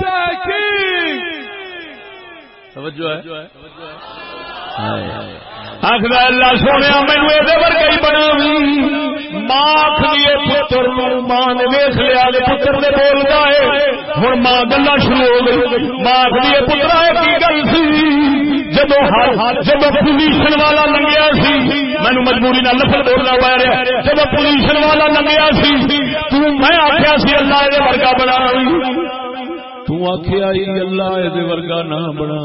تحقیق توجہ ہے۔ آخر اللہ سونے مینو یہ ورگا ہی بنا ماں آخری پتر ماں نے لیا پتر نے بولتا ہے۔ ہوں ماں گلا شروع ہو گئی۔ ماں آخری پترا کی گل سی؟ جب جب پولیشن والا لنگیا سی مینو مجبوری نہ لفظ بولنا پا رہا جب پولیشن والا لنگیا سی تو میں آخیا سی اللہ یہ ورگا بنا۔ آخیا اللہ یہ ورگا نہ بنا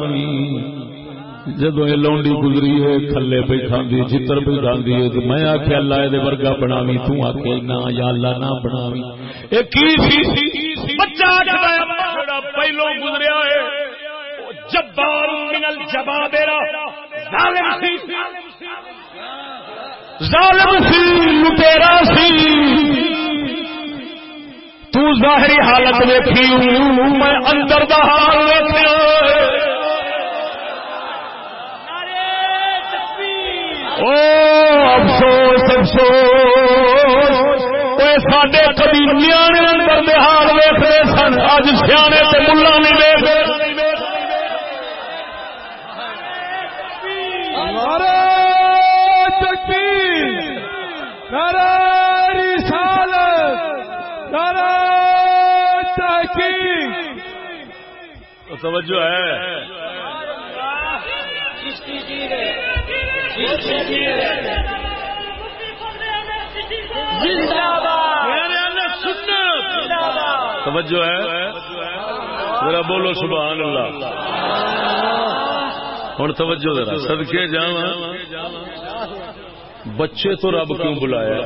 جدو یہ لونڈی گزری ہے کھلے پہ کھاندی چتر پہ کھاندی ہے میں آخیا اللہ یہ ورگا بناوی تو آخیا نہ، یا اللہ نہ بناوی بچہ پہلو گزریا ہے جبار من الجبابرا ظالم سی۔ ظالم سی، لٹیرا سی۔ تو ظاہری حالت دیکھی میں اندر دا حال دیکھا افسوس افسوس۔ سڈے کبھی نیانے اندر دے حال ویختے سن، اج سیانے سے ملا نہیں ویخ توجہ ہے۔ توجہ ہے۔ ذرا بولو سبحان اللہ۔ ہوں توجہ ذرا سدکے جا بچے تو رب کیوں بلایا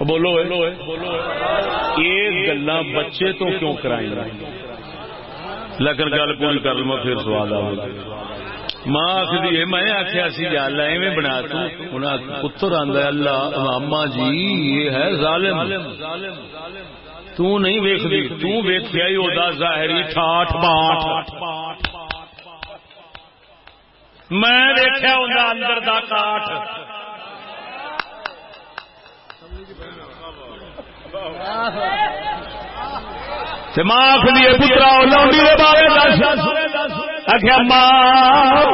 بولو یہ گلا بچے تو کیوں کرائیں؟ لیکن گل پوری کر لوا پھر سوال آ ماں آخری میں آخیا سی گل ایویں بنا پتر آدھا اللہ ماما جی یہ ہے ظالم۔ تو نہیں ویکتی تو ویکیا ہی وہ ظاہری ٹھاٹ باٹ میں دیکھا اندر دا کاٹ۔ ماں آخری پترا لوڈی بارے دس۔ آخیا ماں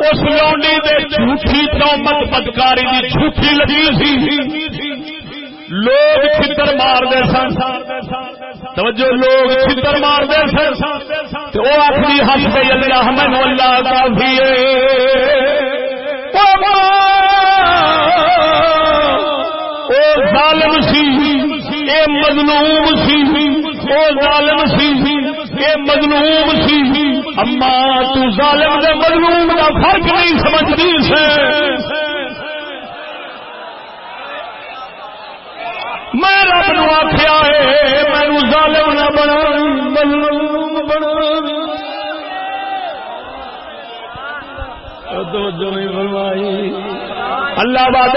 اس لونڈی دے جھوٹھی تومت بدکاری دی جھوٹھی لگی سی۔ لوگ چھتر مار دے سن۔ توجہ، لوگ چھتر مار دے سن۔ تو وہ آخری ہس پہ اللہ من اللہ کافی ظالم یہ مظلوم سی وہ ظالم سی یہ مظلوم سی۔ اما تو ظالم دے مظلوم کا فرق نہیں سمجھتی سے۔ میں رب نو آخیا ہے مینو ظالم نہ بنا مظلوم بنا توجہ نہیں فرمائی۔ اللہ باد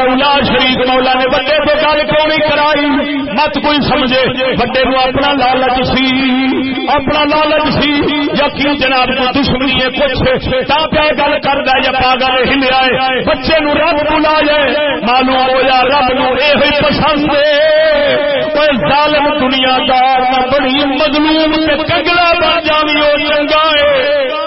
شریف مولا نے بڑے تو گل کیوں نہیں کرائی؟ مت کوئی سمجھے۔ بڑے نو اپنا لالچ سی۔ اپنا لالچ سی۔ یا کی جناب کو دشمنی ہے کچھ؟ تا پہ گل کر دے یا پاگل ہلیا ہے۔ بچے نو رب بلا جائے معلوم ہو یا رب نو یہ پسند ہے۔ ظالم دنیا دار نہ بڑی مظلوم سے کگلا بن جانی ہو چنگا ہے۔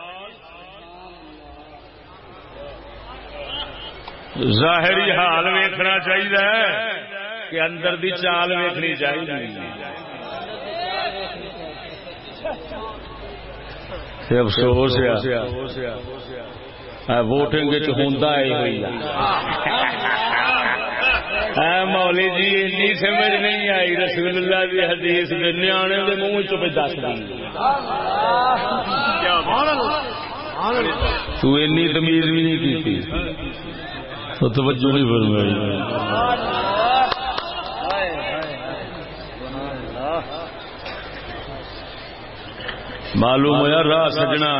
ظاہری حال ویکنا چاہیے کہ اندر دی چال ویکنی چاہیے افسوس ووٹنگ ہوں مولی جی این سمجھ نہیں آئی۔ رسول اللہ کی حدیث نیانے کے منہ چ دس تمیز بھی نہیں کی توجہ نہیں فرمائی۔ معلوم ہوا راہ سجنا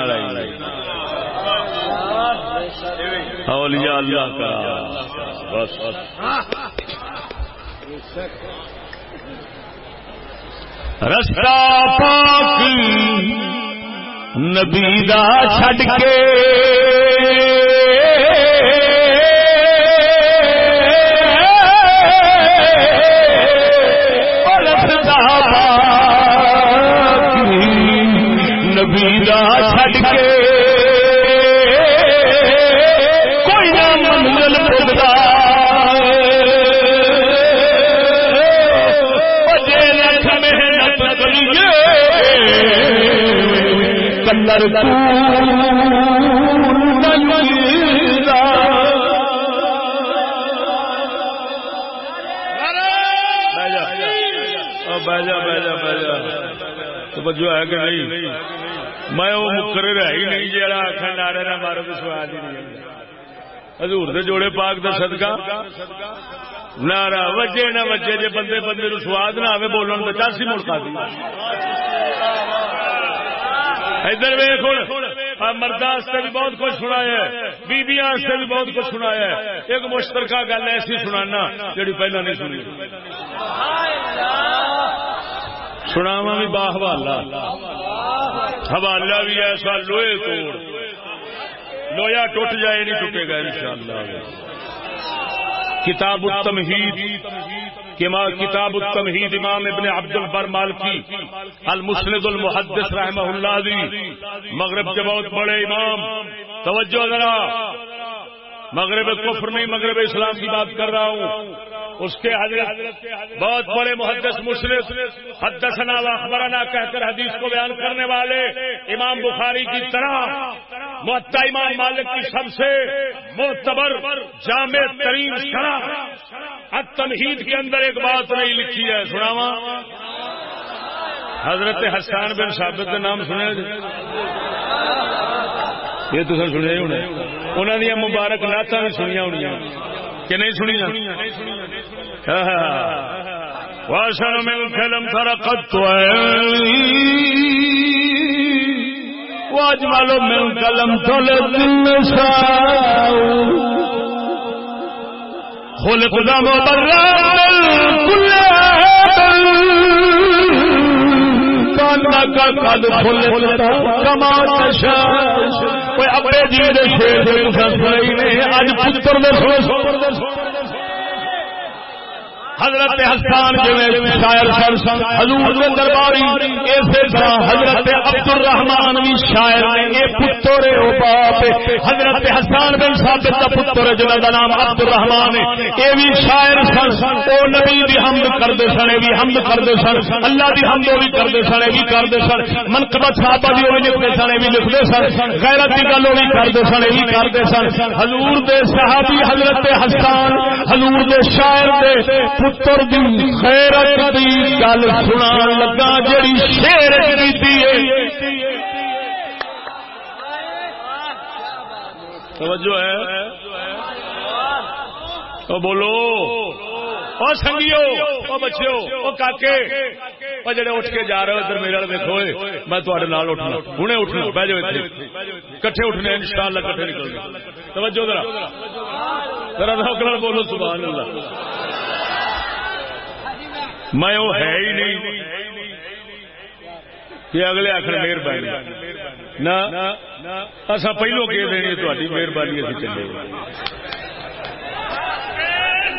اولیاء اللہ کا۔ بس۔ رستہ پاک نبی دا چھڈ کے۔ اندر جو ہے کہ نہیں؟ میں وہ مکر رہ ہی نہیں جا آخر نعرے نہ مارو تو سواد ہی نہیں حضور دے جوڑے پاک دا صدقہ۔ نارا وجے نہ وجے جے بندے بندے نو سواد نہ آوے بولن تے چاسی ملک آدی ادھر ویخ مردہ بھی بہت کچھ سنایا بیبیاں بھی بہت کچھ سنایا ایک مشترکہ گل ایسی سنانا جی پہلے نہیں سنی۔ سناوا بھی باہ حوالہ حوالہ بھی ایسا لوہے توڑ لویا ٹوٹ جائے، نہیں ٹوٹے گا ان شاء اللہ کتاب التمہید کتاب التمہید امام ابن عبد البر مالکی، المسند المحدث رحمہ اللہ دی مغرب کے بہت بڑے امام، توجہ ذرا مغرب کفر نہیں، مغرب اسلام کی بات کر رہا ہوں۔ اس کے حضرت بہت بڑے محدث مسلم حدثنا و اخبرنا کہہ کر حدیث کو بیان کرنے والے امام بخاری کی طرح محتا امام مالک کی سب سے معتبر جامع ترین شرح التمہید کے اندر ایک بات نہیں لکھی ہے۔ سناوا حضرت حسان بن ثابت کا نام سنے یہ تو سنیا ہونا انہوں نے مبارک نعت بھی سنیا ہونی کہ نہیں سنیا واشر میں فلم تھرا قط واجمال من قلم تل خلق دم برا كل اپنے جی شیر اج پتر حضرت حسان جی شاعر سن، حضور کے درباری، اسی طرح حضرت عبد الرحمان بھی شاعر نے پتر باپ حضرت حسان بن ثابت کا پتر جنہ کا نام عبد الرحمان یہ بھی شاعر سن وہ نبی بھی حمد کرتے سن بھی حمد کرتے سن۔ اللہ کی حمد بھی کرتے سن بھی کرتے سن۔ منقبت صحابہ بھی وہ لکھتے سن بھی لکھتے سن۔ غیرت کی گل بھی کرتے سن بھی کرتے سن۔ حضور دے صحابی حضرت حسان، حضور دے شاعر دے پتر دی خیرت دی گل سنا لگا، جڑی شیر کیتی ہے۔ توجہ ہے۔ تو بولو۔ اور سنگیو اور بچیو اور کاکے۔ اور جڑے اٹھ کے جا رہے ہو ادھر میرے دیکھو میں تھوڑے نال اٹھنا۔ ہوں اٹھنا، بہ جاؤ کٹھے اٹھنے ان شاء اللہ کٹھے نکل توجہ ذرا۔ ذرا بولو، سبحان اللہ۔ میں وہ ہے ہی نہیں۔ کہ اگلے آخر مہربانی۔ نہ اصا پہلو کہ دینی تاری مہربانی ابھی چلے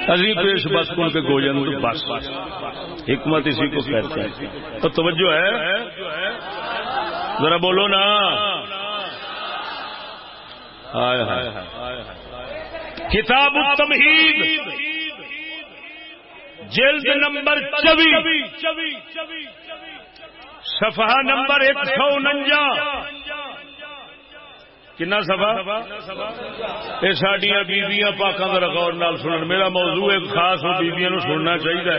ابھی پیش بس کن کے گوجن بس۔ حکمت اسی کو کہتے ہیں تو توجہ ہے۔ ذرا بولو نا۔ کتاب التمہید۔ جلد نمبر چوی صفحہ نمبر ایک سو انجا. کنا سفا یہ سڈیا بیبیاں پاکوں کا ریکارڈ نال سنن. میرا موضوع ایک خاص بیبیاں نو سننا چاہیے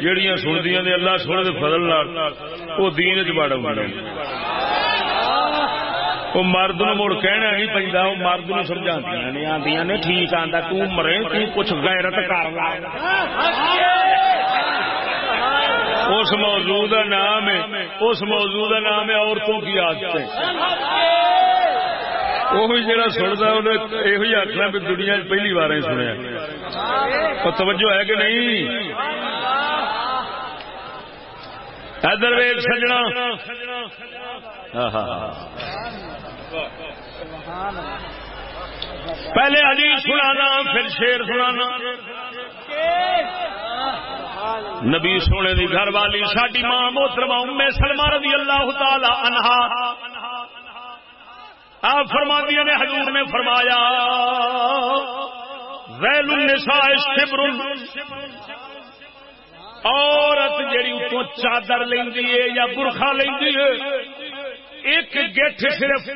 جہیا سندیاں نے اللہ سونے کے فضل وہ دین چ بڑا وہ مرد نو مڑ کہنا نہیں پہنتا وہ مرد نو سمجھا نہیں آدی نے ٹھیک آتا تمرے تھی کچھ غیرت کر اس موضوع کا نام ہے، اس موضوع کا نام ہے عورتوں کی عادت وہ جڑا سنتا انہیں یہ آخنا بھی دنیا پہلی بار ہی سنیا۔ توجہ ہے کہ نہیں؟ ادھر ویگ سجنا۔ ہاں، ہاں، ہاں۔ پہلے حدیث سنانا، پھر شیر سنانا۔ نبی سونے دی گھر والی ساڈی ماں محترمہ ام سلمہ رضی اللہ تعالی عنہا آپ فرما دیا نے حضور نے فرمایا ذیل النساء شبر، عورت جیڑی اتوں چادر لیندی ہے یا برخا لیندی ہے ایک گٹھ صرف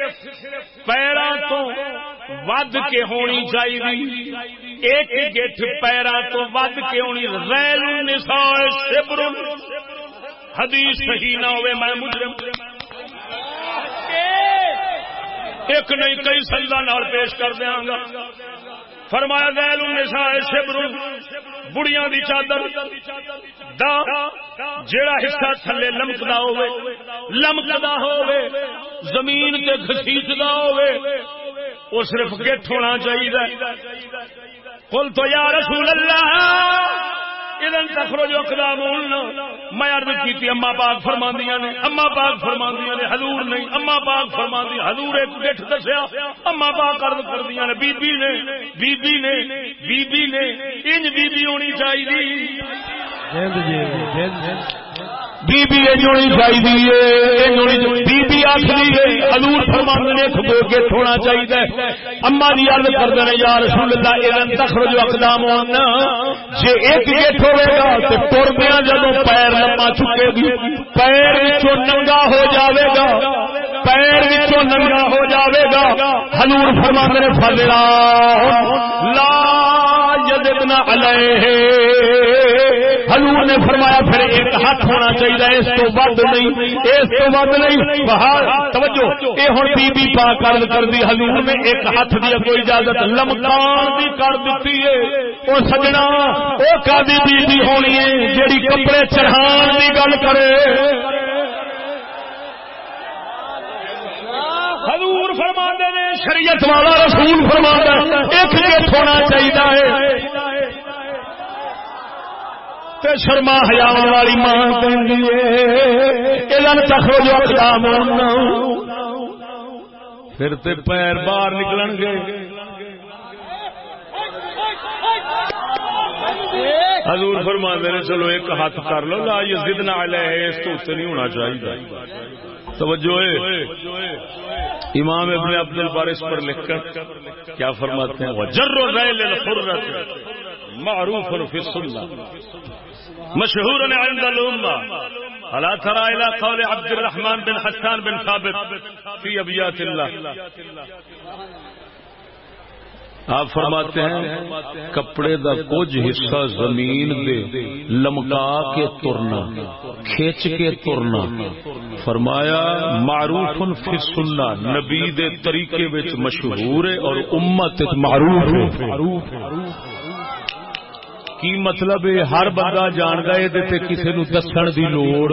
پیرا تو ود کے ہونی چاہیے۔ ایک گٹھ پیرا تو ود کے ہونی۔ ریل النساء شبر۔ حدیث صحیح نہ ہوئے میں مجرم۔ ایک نہیں، کئی سجدہ نال پیش کر دیاں گا۔ فرمایا، ذیل النساء شبر، بڑیاں دی چادر دا، جیڑا حصہ تھلے لمکدا ہوے لمکدا ہوے زمین تے گھسیٹدا ہوے او صرف گٹھ ہونا چاہیے قل تو یا رسول اللہ ادن تخرج اقدام میں عرض کی اما پاک فرماندیاں نے اما پاک فرماندیاں نے، حضور نہیں اما پاک فرماندی، حضور ایک گٹھ دسیا۔ اما پاک عرض کردیاں نے بی بی نے بی بی نے بی بی نے انج بی بی ہونی چاہیے بی بی ہونی چاہیے بی بی آخری حضور نے کھبو کے تھوڑا چاہیے اما جی عرض کر یا رسول اللہ تخرج اقدام ہونا۔ جی ایک گیٹ ہوئے گا تو ٹرمیا جب پیر لما چکے گی۔ پیر ننگا ہو جاوے گا۔ پیر ننگا ہو جاوے گا۔ حضور فرماند نے فضلا لا یدنا علیہ۔ حضور نے فرمایا، پھر ایک ہاتھ ہونا چاہیے، اس تو ود نہیں، اس تو ود نہیں۔ بہار، توجہ، یہ ہوں بی بی پا کر کر دی حضور نے ایک ہاتھ دی کوئی اجازت لمکان دی کر دیتی ہے۔ وہ سجنا وہ کا بی بی ہونی ہے، جیڑی کپڑے چڑھان دی گل کرے۔ حضور فرما نے، شریعت والا رسول فرما ایک گیٹ ہونا چاہیے۔ تے شرما ہزار والی ماں تخو جو اقدام پھر تے پیر باہر نکلن گے۔ حضور فرما دے چلو ایک ہاتھ کر لو، لا یہ ضد نہ اس تو اتنے نہیں ہونا چاہیے۔ توجہ امام ابن عبد البارس پر لکھ کر کیا فرماتے ہیں؟ وجر الحرت معروف فی السنہ مشہور عند الامه الا ترى الى قول عبد الرحمن بن حسان بن ثابت في ابيات الله آپ فرماتے ہیں، کپڑے دا کچھ حصہ زمین دے لمکا کے ترنا، کھینچ کے ترنا. فرمایا معروف فی سننا نبی دے طریقے وچ مشہور ہے اور امت معروف ہے. کی مطلب ہے ہر بندہ جان گا یہ کسی نو دسن دی لوڑ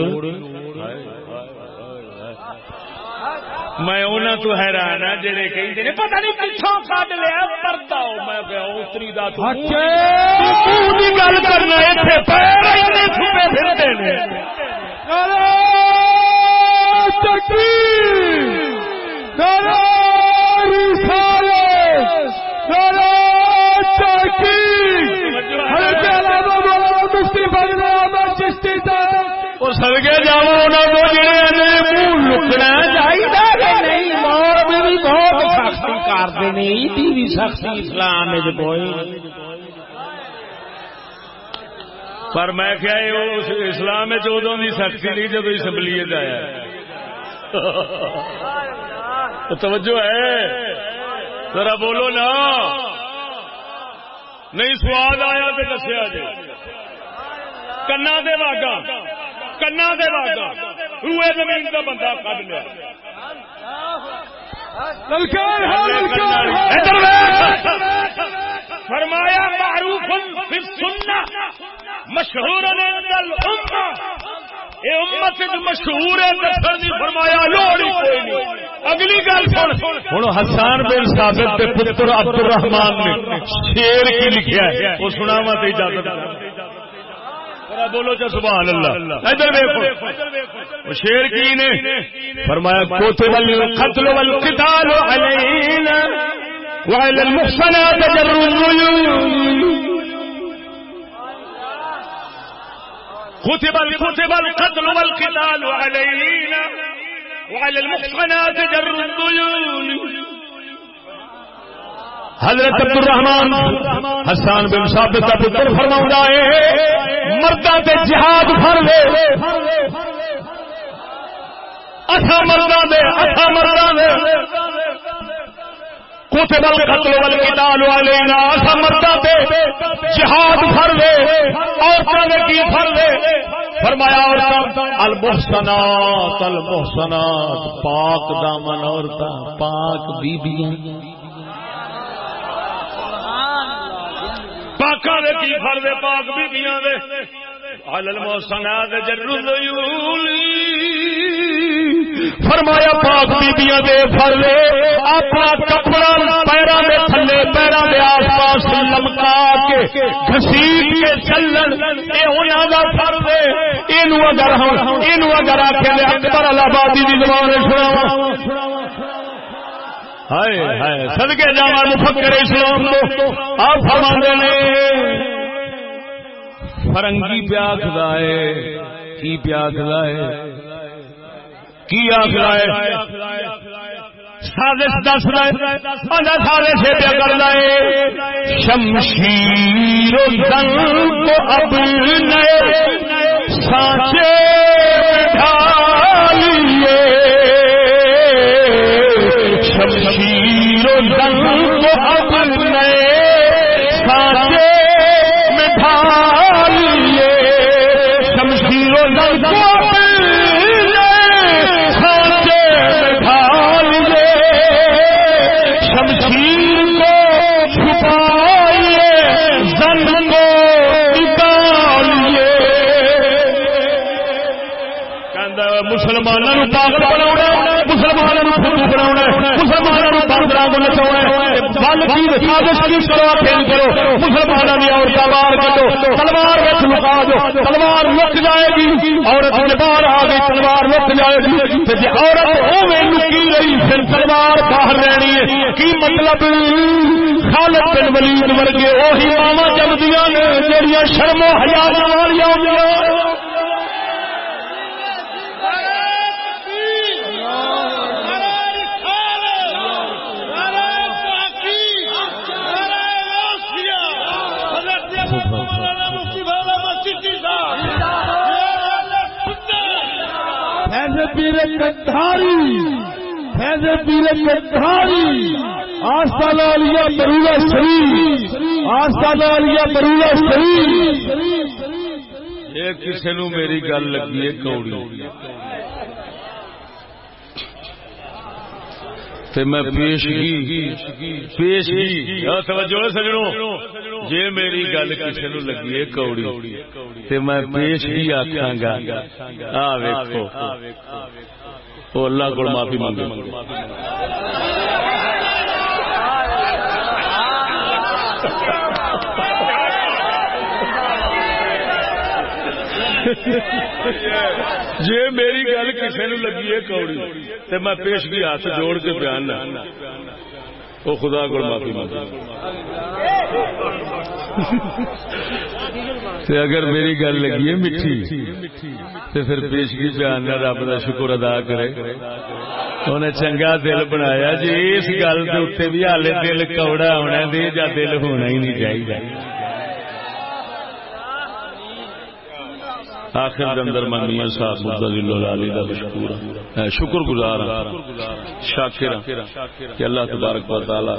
میں انہوں تو حیران ہاں جڑے کہیں پتہ نہیں پچھوں کٹ لیا پردا میں اتری دا گل کرنا چھپے وہ سڑکے جا جڑے منہ لکنا چاہیے نہیں مول بھی بہت سختی کرتے نہیں بھی سختی اسلام پر میں کیا اسلام ادو کی سختی نہیں جب اسمبلی آیا۔ توجہ ہے۔ ذرا بولو نا۔ نہیں سواد آیا تو دسیا جی۔ کنا دے واگا کنا دے واگا روئے زمین کا بندہ کھ لیا فرمایا معروف مشہور امت مشہور فرمایا اگلی گل سن ہوں حسان بن ثابت پتر عبد الرحمان نے شیر کی لکھا ہے وہ سنا وا تو اجازت بولو سبحان اللہ۔ ادھر دیکھو شیر کی نے فرمایا کوتب القتل والقتال علينا وعلى المحصنات جر الظلم كتب كتب القتل والقتال علينا وعلى المحصنات جر الظلم حضرت عبد الرحمان حسان بن ثابت کا پتر فرماؤں ہے مردہ تے جہاد فر لے۔ اچھا مردہ دے اچھا مردہ دے۔ کتب القتل والقتال علينا اچھا مردہ دے جہاد فر لے۔ عورتوں نے کی فر لے۔ فرمایا عورتوں المحسنات المحسنات، پاک دامن عورتاں، پاک بیبیاں۔ پاکا دے کی فر دے پاک بیبیاں دے۔ فرمایا پاک بیبیاں دے فر دے۔ اپنا کپڑا پیرا دے تھلے پیرا دے آس پاس لمکا کے گھسیٹ کے چلن اے انہاں دا فر دے۔ اینو اگر ہم اینو اگر آکھے دے، اکبر اللہ بادی دی زبان سناواں۔ سدکے جا مفکر اسلام آپ فرما نے۔ فرنگی پیاس لائے کی پیاس لائے کی آخ لائے سازش دس سے پیا کر شمشیر دن کو اب نئے سانچے مسلمانوں پاگل بنا مسلمانوں فٹو بنا مسلمانوں باندر کو نچا مسلمانوں کی عورتیں باہر کٹو تلوار لکا دو تلوار لک جائے گی عورت باہر آ گئی تلوار لک جائے گی جی عورت لکی رہی پھر تلوار باہر رہنی ہے کی مطلب خالد بن ولید ورگے وہی ماوا جمدیاں نے جہاں شرم و حیا والی کٹھاری فیض پیر کٹھاری آستہ لالیا برولا شریف آستہ لالیا برولا شریف۔ یہ کسی نو میری گل لگی ہے کوڑی؟ میں پیشگی پیشگی توجہ سجڑوں جی میری گل کسی نو لگی ہے کوڑی تے میں پیشگی آخا گا۔ آ ویکو اللہ کو معافی مانگے۔ جی میری گل کسی نو لگی ہے کوڑی تو میں پیشگی ہاتھ جوڑ کے بیان وہ خدا کو معافی مانگ تے اگر میری گل لگی ہے میٹھی، تے پھر پیشگی بیان رب کا شکر ادا کرے۔ انہیں چنگا دل بنایا جی اس گل کے اتنے بھی ہالے دل کوڑا ہونا دے یا دل ہونا ہی نہیں چاہیے آخر اندر میں میاں صاحب مدد علی کا مشکور ہاں۔ شکر گزار ہاں، شاکر ہاں کہ اللہ تبارک و تعالی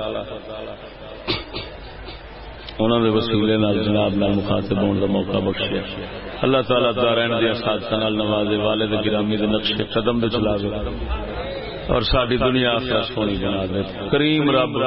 انہوں نے وسیلے نال جناب نال مخاطب ہونے کا موقع بخشیا۔ اللہ تعالیٰ دارین دیا سادسہ نال نوازے والد گرامی دے نقش قدم دے چلا اور ساری دنیا آخر سونی بنا دے۔ کریم رب